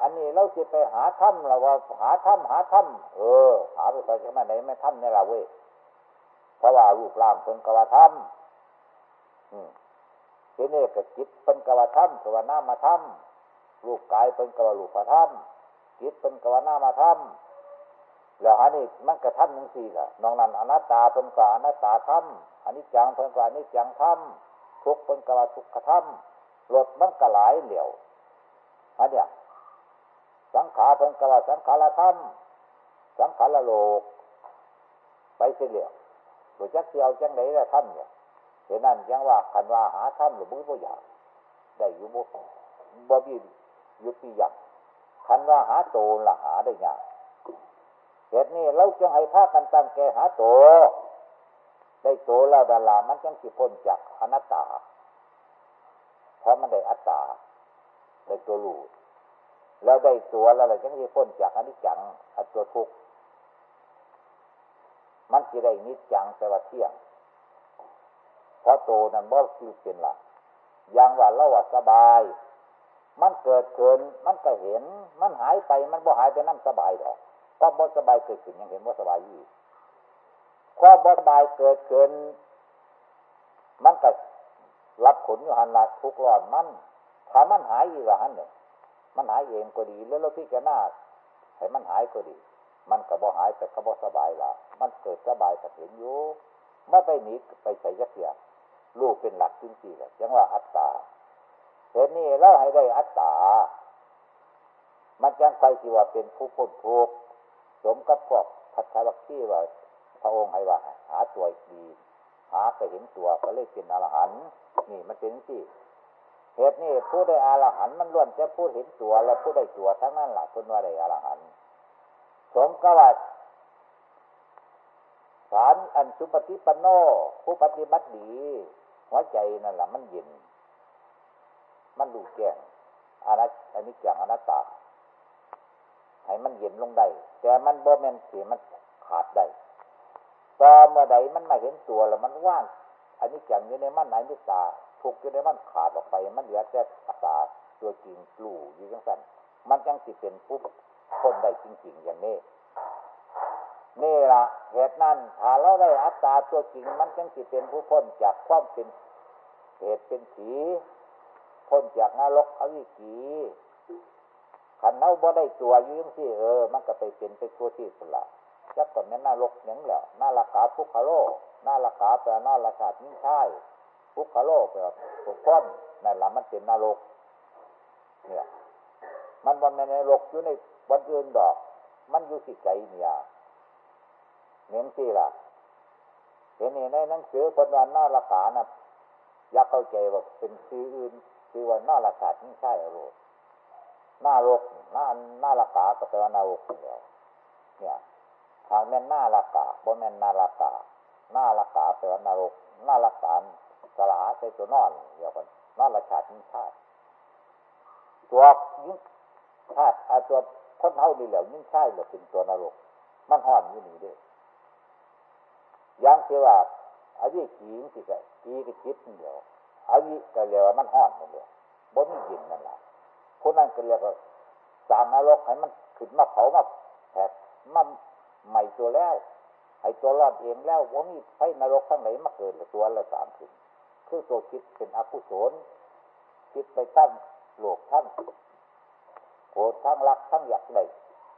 อันนี้เราจะไปหาถ้ำเราว่าหาถ้ำหาถ้ำเออ หาไปไปจะมาไหนไม่ถ้ำเนี่ยเราเว้ยเพราะว่ารูปร่างเป็นกวาถ้ำอืมทีนี้กับจิตเป็นกวาถ้ำกวาน้ามาถ้ำรูปกายเป็นกวาลูกถ้ำจิตเป็นกวาน้ามาถ้ำแล้วอันนี้มันกระท่ำทั้งสี่ละนองนั้นอนัตตาเป็นกวาอนัตตาถ้ำอันนี้จังเป็นกวาอนิจจังถ้ำทุกเป็นกวาทุกขถ้ำรถมันกระหลายเหลี่ยวอันเนี้ย สังขารเพิงกว่าสังขารธรรมสังขารโลก ไปเสียเหลี่ยตัวจักเสียวจังไหนละธรรมเนี่ยเห็นนั่นยังว่าคันว่าหาธรรมหรือบุญบ่อยากได้อยู่บ่บ่บียุติยักคันว่าหาโตละหาได้ยากเหตุนี้เราจะให้พากันตั้งแกหาโต ได้โตแล้วดารามันจังสิพ้นจากอนัตตาเพราะมันได้อัตตาได้ตัวรู้ แล้วได้ตัวแล้วเราจะไม่พ้นจากอนิจจังอัตัวทุกข์มันจะได้นิจจังแปลว่าเที่ยงเพราะโตนั้นบ่คือเป็นหลักอย่างว่าเราว่าสบาย มันเกิดเกินมันก็เห็น มันหายไปมันบ่หายไปนั่นสบายดอกความบ่สบายเกิดขึ้นยังเห็นว่าสบายอยู่ความบ่สบายเกิดเกินมันก็รับผลอยู่หันละทุกรอดมันถ้ามันหายอีกละหันเนี่ย มันหายเองก็ดี แล้วเราพิจารณาให้มันหายก็ดี มันก็บ่หายแต่ก็บ่สบายละมันเกิดสบายแต่เห็นอยู่เมื่ไปหนีไปใส่ยักษ์เสียลูกเป็นหลักจริงๆเลยยังว่าอัตตาเห็นนี่เราให้ได้อัตตา มันจังไปที่ว่าเป็นผู้พ้นทุกข์สมกับพวกพัทธวัคคีว่า พระองค์ให้ว่า หาตัวดี หาไปเห็นตัวก็เลยเป็นอรหันต์นี่มันเป็นที่ เหตุนี้ผู้ได้อรหันมันล้วนจะผู้เห็นตัวและผู้ได้ตัวทั้งนั้นแหละคุณว่าได้อรหันสมกว่าสารอันสุปฏิปันโน ผู้ปฏิบัติดีหัวใจนั่นแหละมันเย็น มันดูแก่อานัอันนี้จังอนัตตาให้มันเย็นลงได้ แต่มันบ่แมนเสียมันขาดได้ตอเมื่อใดมันมาเห็นตัวแล้วมันว่างอันนี้จังอยู่ในมันไหนนิตา ทุกข์จะได้มันขาดออกไป มันเหลือแต่อาตาตัวจริงลู่อยู่ยังสั้นมันจังสิเป็นผู้คนได้จริงๆอย่างนี้นี่ละเหตุนั้นถ้าเราได้อัตตาตัวจริง มันจังสิเป็นผู้พ้นจากความเป็นเหตุเป็นผีพ้นจากนรกอวิกีขันเน่าบ่ได้ตัวยืมสิเออ มันก็ไปเป็นไปตัวที่สละจักก่อนนั้นนรกยังแล้วน่าละกาพุคาโลน่าละกาแปลน่าละชาตินิ่งใช่ ทุกขโลกแบบทุกคนนั่นแหละมันเป็นนรก เนี่ย มันวันในนรกอยู่ในวันอื่นดอก มันอยู่สิใจเนี่ยเน้นสิล่ะเห็นในหนังสือคนวันน้าราคานะยักเข้าใจว่าเป็นชื่ออื่นคือว่าน้าราคาไม่ใช่หรอกหน้ารกหน้าหน้าราคาก็แปลว่านารกเดียวเนี่ยหากแม่นหน้าราคาบ่แม่นนาราคาหน้าราคาแปลว่านารกหน้าราคา สลาใส่ตัวนอนเดียวกันนอนละชาตินิชาติตัวยิ่งชาติอาตัวคนเท่านี่แหละยิ่งใช่เลยเป็นตัวนรก มันห่อนอยู่นี่ด้วยยังเทว่าอาวิขีงสิกะขีก็คิดเดียวอาวิก็เรียกว่ามันห้อนเดียวบ่มียินนั่นแหละคนนั้นก็เรียกว่าสางนรกให้มันขึ้นมาเผามาแผดมันใหม่ตัวแล้วให้ตัวรอดเองแล้วว่ามีไฟนรกทั้งไหนมาเกิดตัวละสามขึ้น คือตัวคิดเป็นอกุศลคิดไปตั้งโลกทั้งโกรธทั้งรักทั้งอยากได้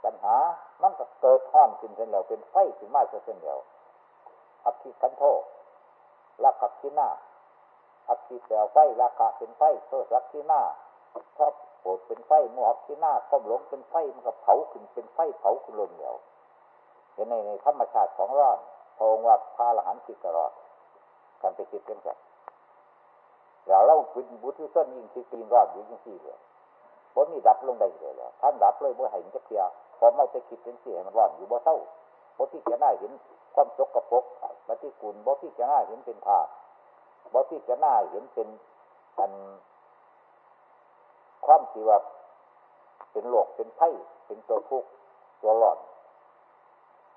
ปัญหา มันก็เกิดห้อนขึ้นเส้นแล้วเป็นไฟขึ้นมาเส้นเดียวอภิกันโทรักขับที่หน้าอภิแปลไฟราคาเป็นไฟโทษรักที่หน้าชอบโกรธเป็นไฟโมหะที่หน้าก้มหลงเป็นไฟมันก็เผาขึ้นเป็นไฟเผาขึ้นลมเดียวเห็นในในธรรมชาติของร้อนพงว่าพาหลานคิดตลอดการไปคิดกันจัดแล้วเราเป็นบุตรส้นยิงคิดปีนร้อนอยู่ยิ่งสี่เลยบ่มีดับลงได้เลยแล้วท่านดับเลยบ่เห็นจะเพียพอเมาจะคิดเป็นสี่ให้มันร้อนอยู่บ่เศร้าบ่ที่จะน่าเห็นความสกปรกปฏิกูลบ่ที่จะน่าเห็นเป็นผาบ่ที่จะน่าเห็นเป็นอันความที่ว่าเป็นโลกเป็นไพ่เป็นตัวทุกข์ตัวหลอน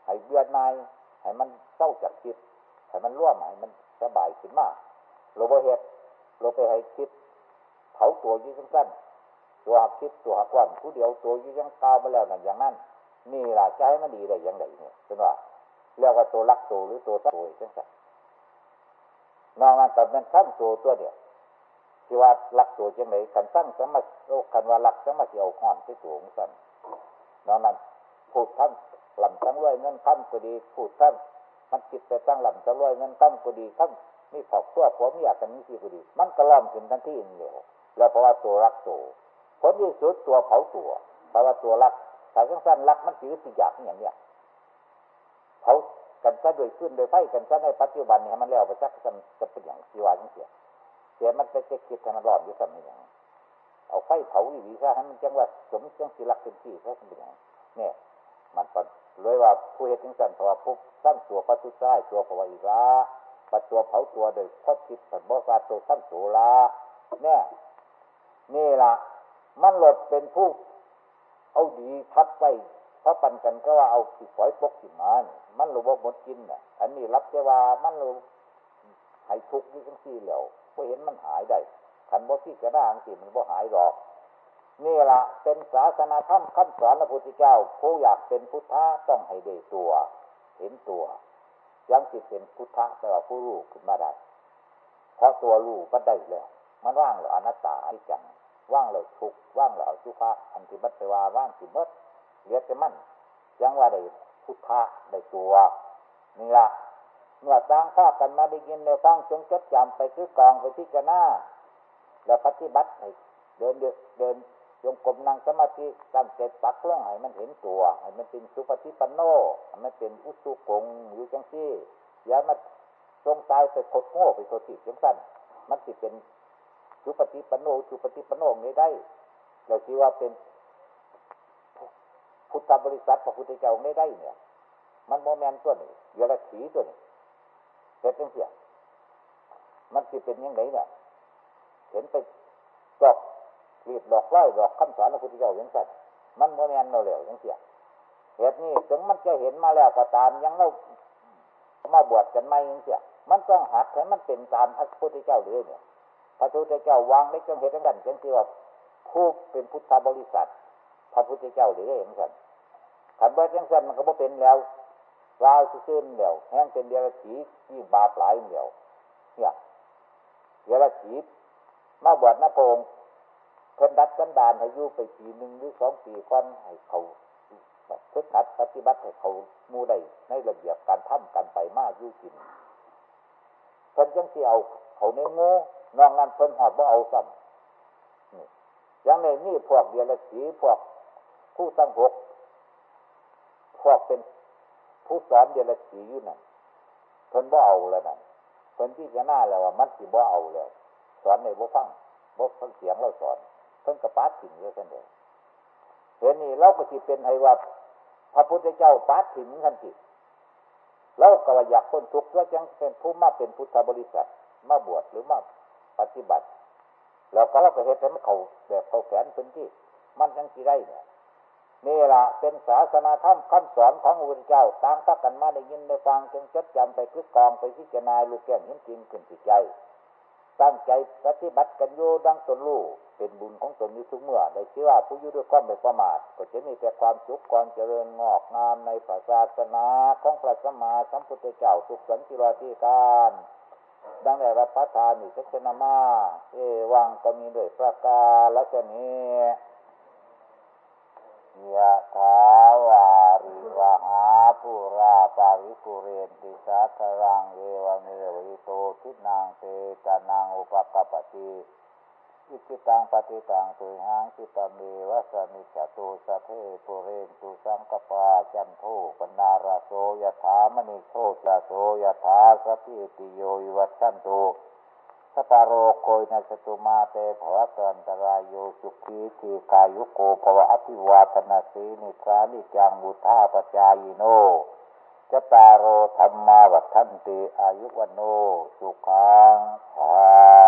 ให้เบื่อนายให้มันเศร้าจากคิดให้มันร่วมให้มันสบายขึ้นมากเราบ่เหต เราไปให้คิดเผาตัวยิ่งสั้นตัวหักคิดตัวหักว่านผู้เดียวตัวยิ่งยังกาวมาแล้วนั่นอย่างนั้นนี่ล่ะจะให้มันดีได้อยังไงเนี่ยเป็นว่าเรียกว่าตัวรักตัวหรือตัวสักตัวจังสันนอกนั้นแต่มันสั้นตัวตัวเดียวที่ว่ารักตัวจังไหนกันสั้นสมาโลกันว่ารักสมาเสียวห่อนที่ตัวของสั้นนอกนั้นพูดทั้งหลังทั้งรวยเงินตั้มก็ดีพูดทั้งมันคิดไปตั้งหลังทั้งรวยเงินตั้มก็ดีทั้ง มีขอบขั้วผมอยากกันนี้สิก็ดี มันก็ล่อมขึ้นทันที่เดียวแล้วเพราะว่าตัวรักตัวผลที่สุดตัวเผาตัวเพราะว่าตัวรักถ้าสั้นรักมันจืดสิอยากอย่างเนี้ยเผากันซะโดยขึ้นโดยไฟกันซะในปัจจุบันนี้มันแล้วไปสักจะเป็นอย่างสีวาจังเสียเสียมันไปจะคิดให้มันรอนอยู่สักอย่างเอาไฟเผาอีวีซะให้มันจังว่าสมจังสิรักเป็นที่ซะเป็นอย่างเนี่ยมันก็เลยว่าผู้เหตุจังสันเพราะว่าผู้สร้างตัวปัจจุบันตัวภาวะอีกละ ปัจตัวเผาตัวโดยข้อคิดสัตว์บริษัทตัวสั้นโสลาเนี่ยนี่ละมันหลดเป็นผู้เอาดีทับไปเพราะปันกันก็ว่าเอาขีดฝอยปกขีดมันมันรู้ว่าหมดกินน่ะ อันนี้รับจว่ามันรู้ให้ทุกข์ยี่ทั้งสี่เหลวพอเห็นมันหายได้ขันบ่ที่กระด้างสิมันบ่หายหรอกนี่ละเป็นศาสนาธรรมคำสอนพระพุทธเจ้าผู้อยากเป็นพุทธะต้องให้ได้ตัว เห็นตัว ยังสิตเป็นพุทธะแต่ว่าผู้รู้ขึ้นมาได้เพราะตัวรู้ก็ได้แล้วมันว่างหรืออนัตตาที่จังว่างเลยทุกว่างเลยสุภาอันที่มัตวาว่างสิมดเรียกจะมั่นยังว่าได้พุทธะได้ตัวนี่ละเมื่อตั้งข้ากันมาได้ยินในฟังจงจดจำไปคือกองไปที่กระหน้าแล้วปฏิบัติให้เดินเดิน จงกรมนั่งสมาธิตั้งใจปักล่องให้มันเห็นตัวให้มันเป็นสุปฏิปันโนให้มันเป็นอุสุกงอยู่จังซี่อย่ามาตรงใจไปคดโง่ไปโทติจังสั้นมันสิเป็นสุปฏิปันโนสุปฏิปันโนไม่ได้เราคิดว่าเป็นพุทธบริษัทพระพุทธเจ้าไม่ได้เนี่ย มันโมเมนต์ตัวนี้เยอะถีตัวนี้เห็นจังเสียมันสิเป็นยังไงเนี่ยเห็นไปจบ รีดดอกไล่ดอกคำสอนพระพุทธเจ้าอย่างสั้นมันโมเมนต์เราเหลวยังเสียเหตุนี้ถึงมันจะเห็นมาแล้วก็ตามยังเรามาบวชกันไม่ยังเสียมันต้องหัดให้มันเป็นตามพระพุทธเจ้าเลยเนี่ยพระพุทธเจ้าวางได้จังเหตุกันจังที่ว่าผู้เป็นพุทธบริษัท พระพุทธเจ้าหรืออย่างนั้นขันเบิดจังสันมันก็บ่เป็นแล้วราวซื่นเดียวแห้งเป็นเดรัจฉีที่บาปหลายเดียวเนี่ยเดรัจฉีมาบวชนะพง เพิ่นดัดกันดานให้อยู่ไปปีหนึ่งหรือสองปีก่อนให้เขาฝึกหัดปฏิบัติให้เขามูได้ในระเบียบการทำการไปมาอยู่กินเพิ่นจังที่เอาเขาในงูนองนั้นเพิ่นหอดว่าเอาซ้ำอย่างในนี่พวกเดียรสีพวกผู้ตั้งหกพวกเป็นผู้สอนเดียรสีอยู่นั่นเพิ่นบ่เอาแล้วนั่นเพิ่นที่จะหน้าแล้วว่ามันสิบ่เอาแล้ว สอนในบ่ฟังบ่ฟังเสียงเราสอน เพิ่นกระปาดถิ่นเยอะกันเลยเห็นนี่เราก็สิเป็นให้ว่า พระพุทธเจ้าปาดถิ่นทันทีเราก็ว่าอยากคนทุกข์แล้วจังเป็นผู้มาเป็นพุทธบริษัทมาบวชหรือมาปฏิบัติ แล้วก็เราก็เหตุให้มันเขาแบบเขาแขนพื้นที่ มันยังกี่ได้เนี่ยนี่ละเป็นศาสนาธรรมคำสอนของพระพุทธเจ้าต่างพักกันมาได้ยินได้ฟังจึงจดจำไปคึกกองไปพิจารณาลูกแก้งเห็นจริงขึ้นจิตใจ ตั้งใจปฏิบัติกันโยดังตนรู้ เป็นบุญของตนอยู่ทุกเมื่อได้ชื่อว่าผู้อยู่ด้วยความไม่ประมาทก็จะมีแต่ความสุขความเจริญงอกงามในศาสนาของพระสัมมาสัมพุทธเจ้าสุขสันติวาธิการดังได้รับพระทานอยู่ชัชนามา เอวังก็มีด้วยประกาศชนียะถาวาริวหาปุราปาริปุเรนติสาครังเอวเมวิโตทินังเตจานังอุปกปติ อิจิตังปฏิตังตุหังคิปเมวัสมิจตุสะเพปุเรนตุสังกปาจันโทปนาราโสยถามณิโชตโสยถาสัพิติโยวัชันตุสตารโรโคยนัสตุมาเตภวะกันตรายโยสุขีทีกายุโกภวะอภิวาทนาสีนิสานิจังบุธาปจายโนจตารโรธรรมาวัฏันติอายุวันโนสุขังภา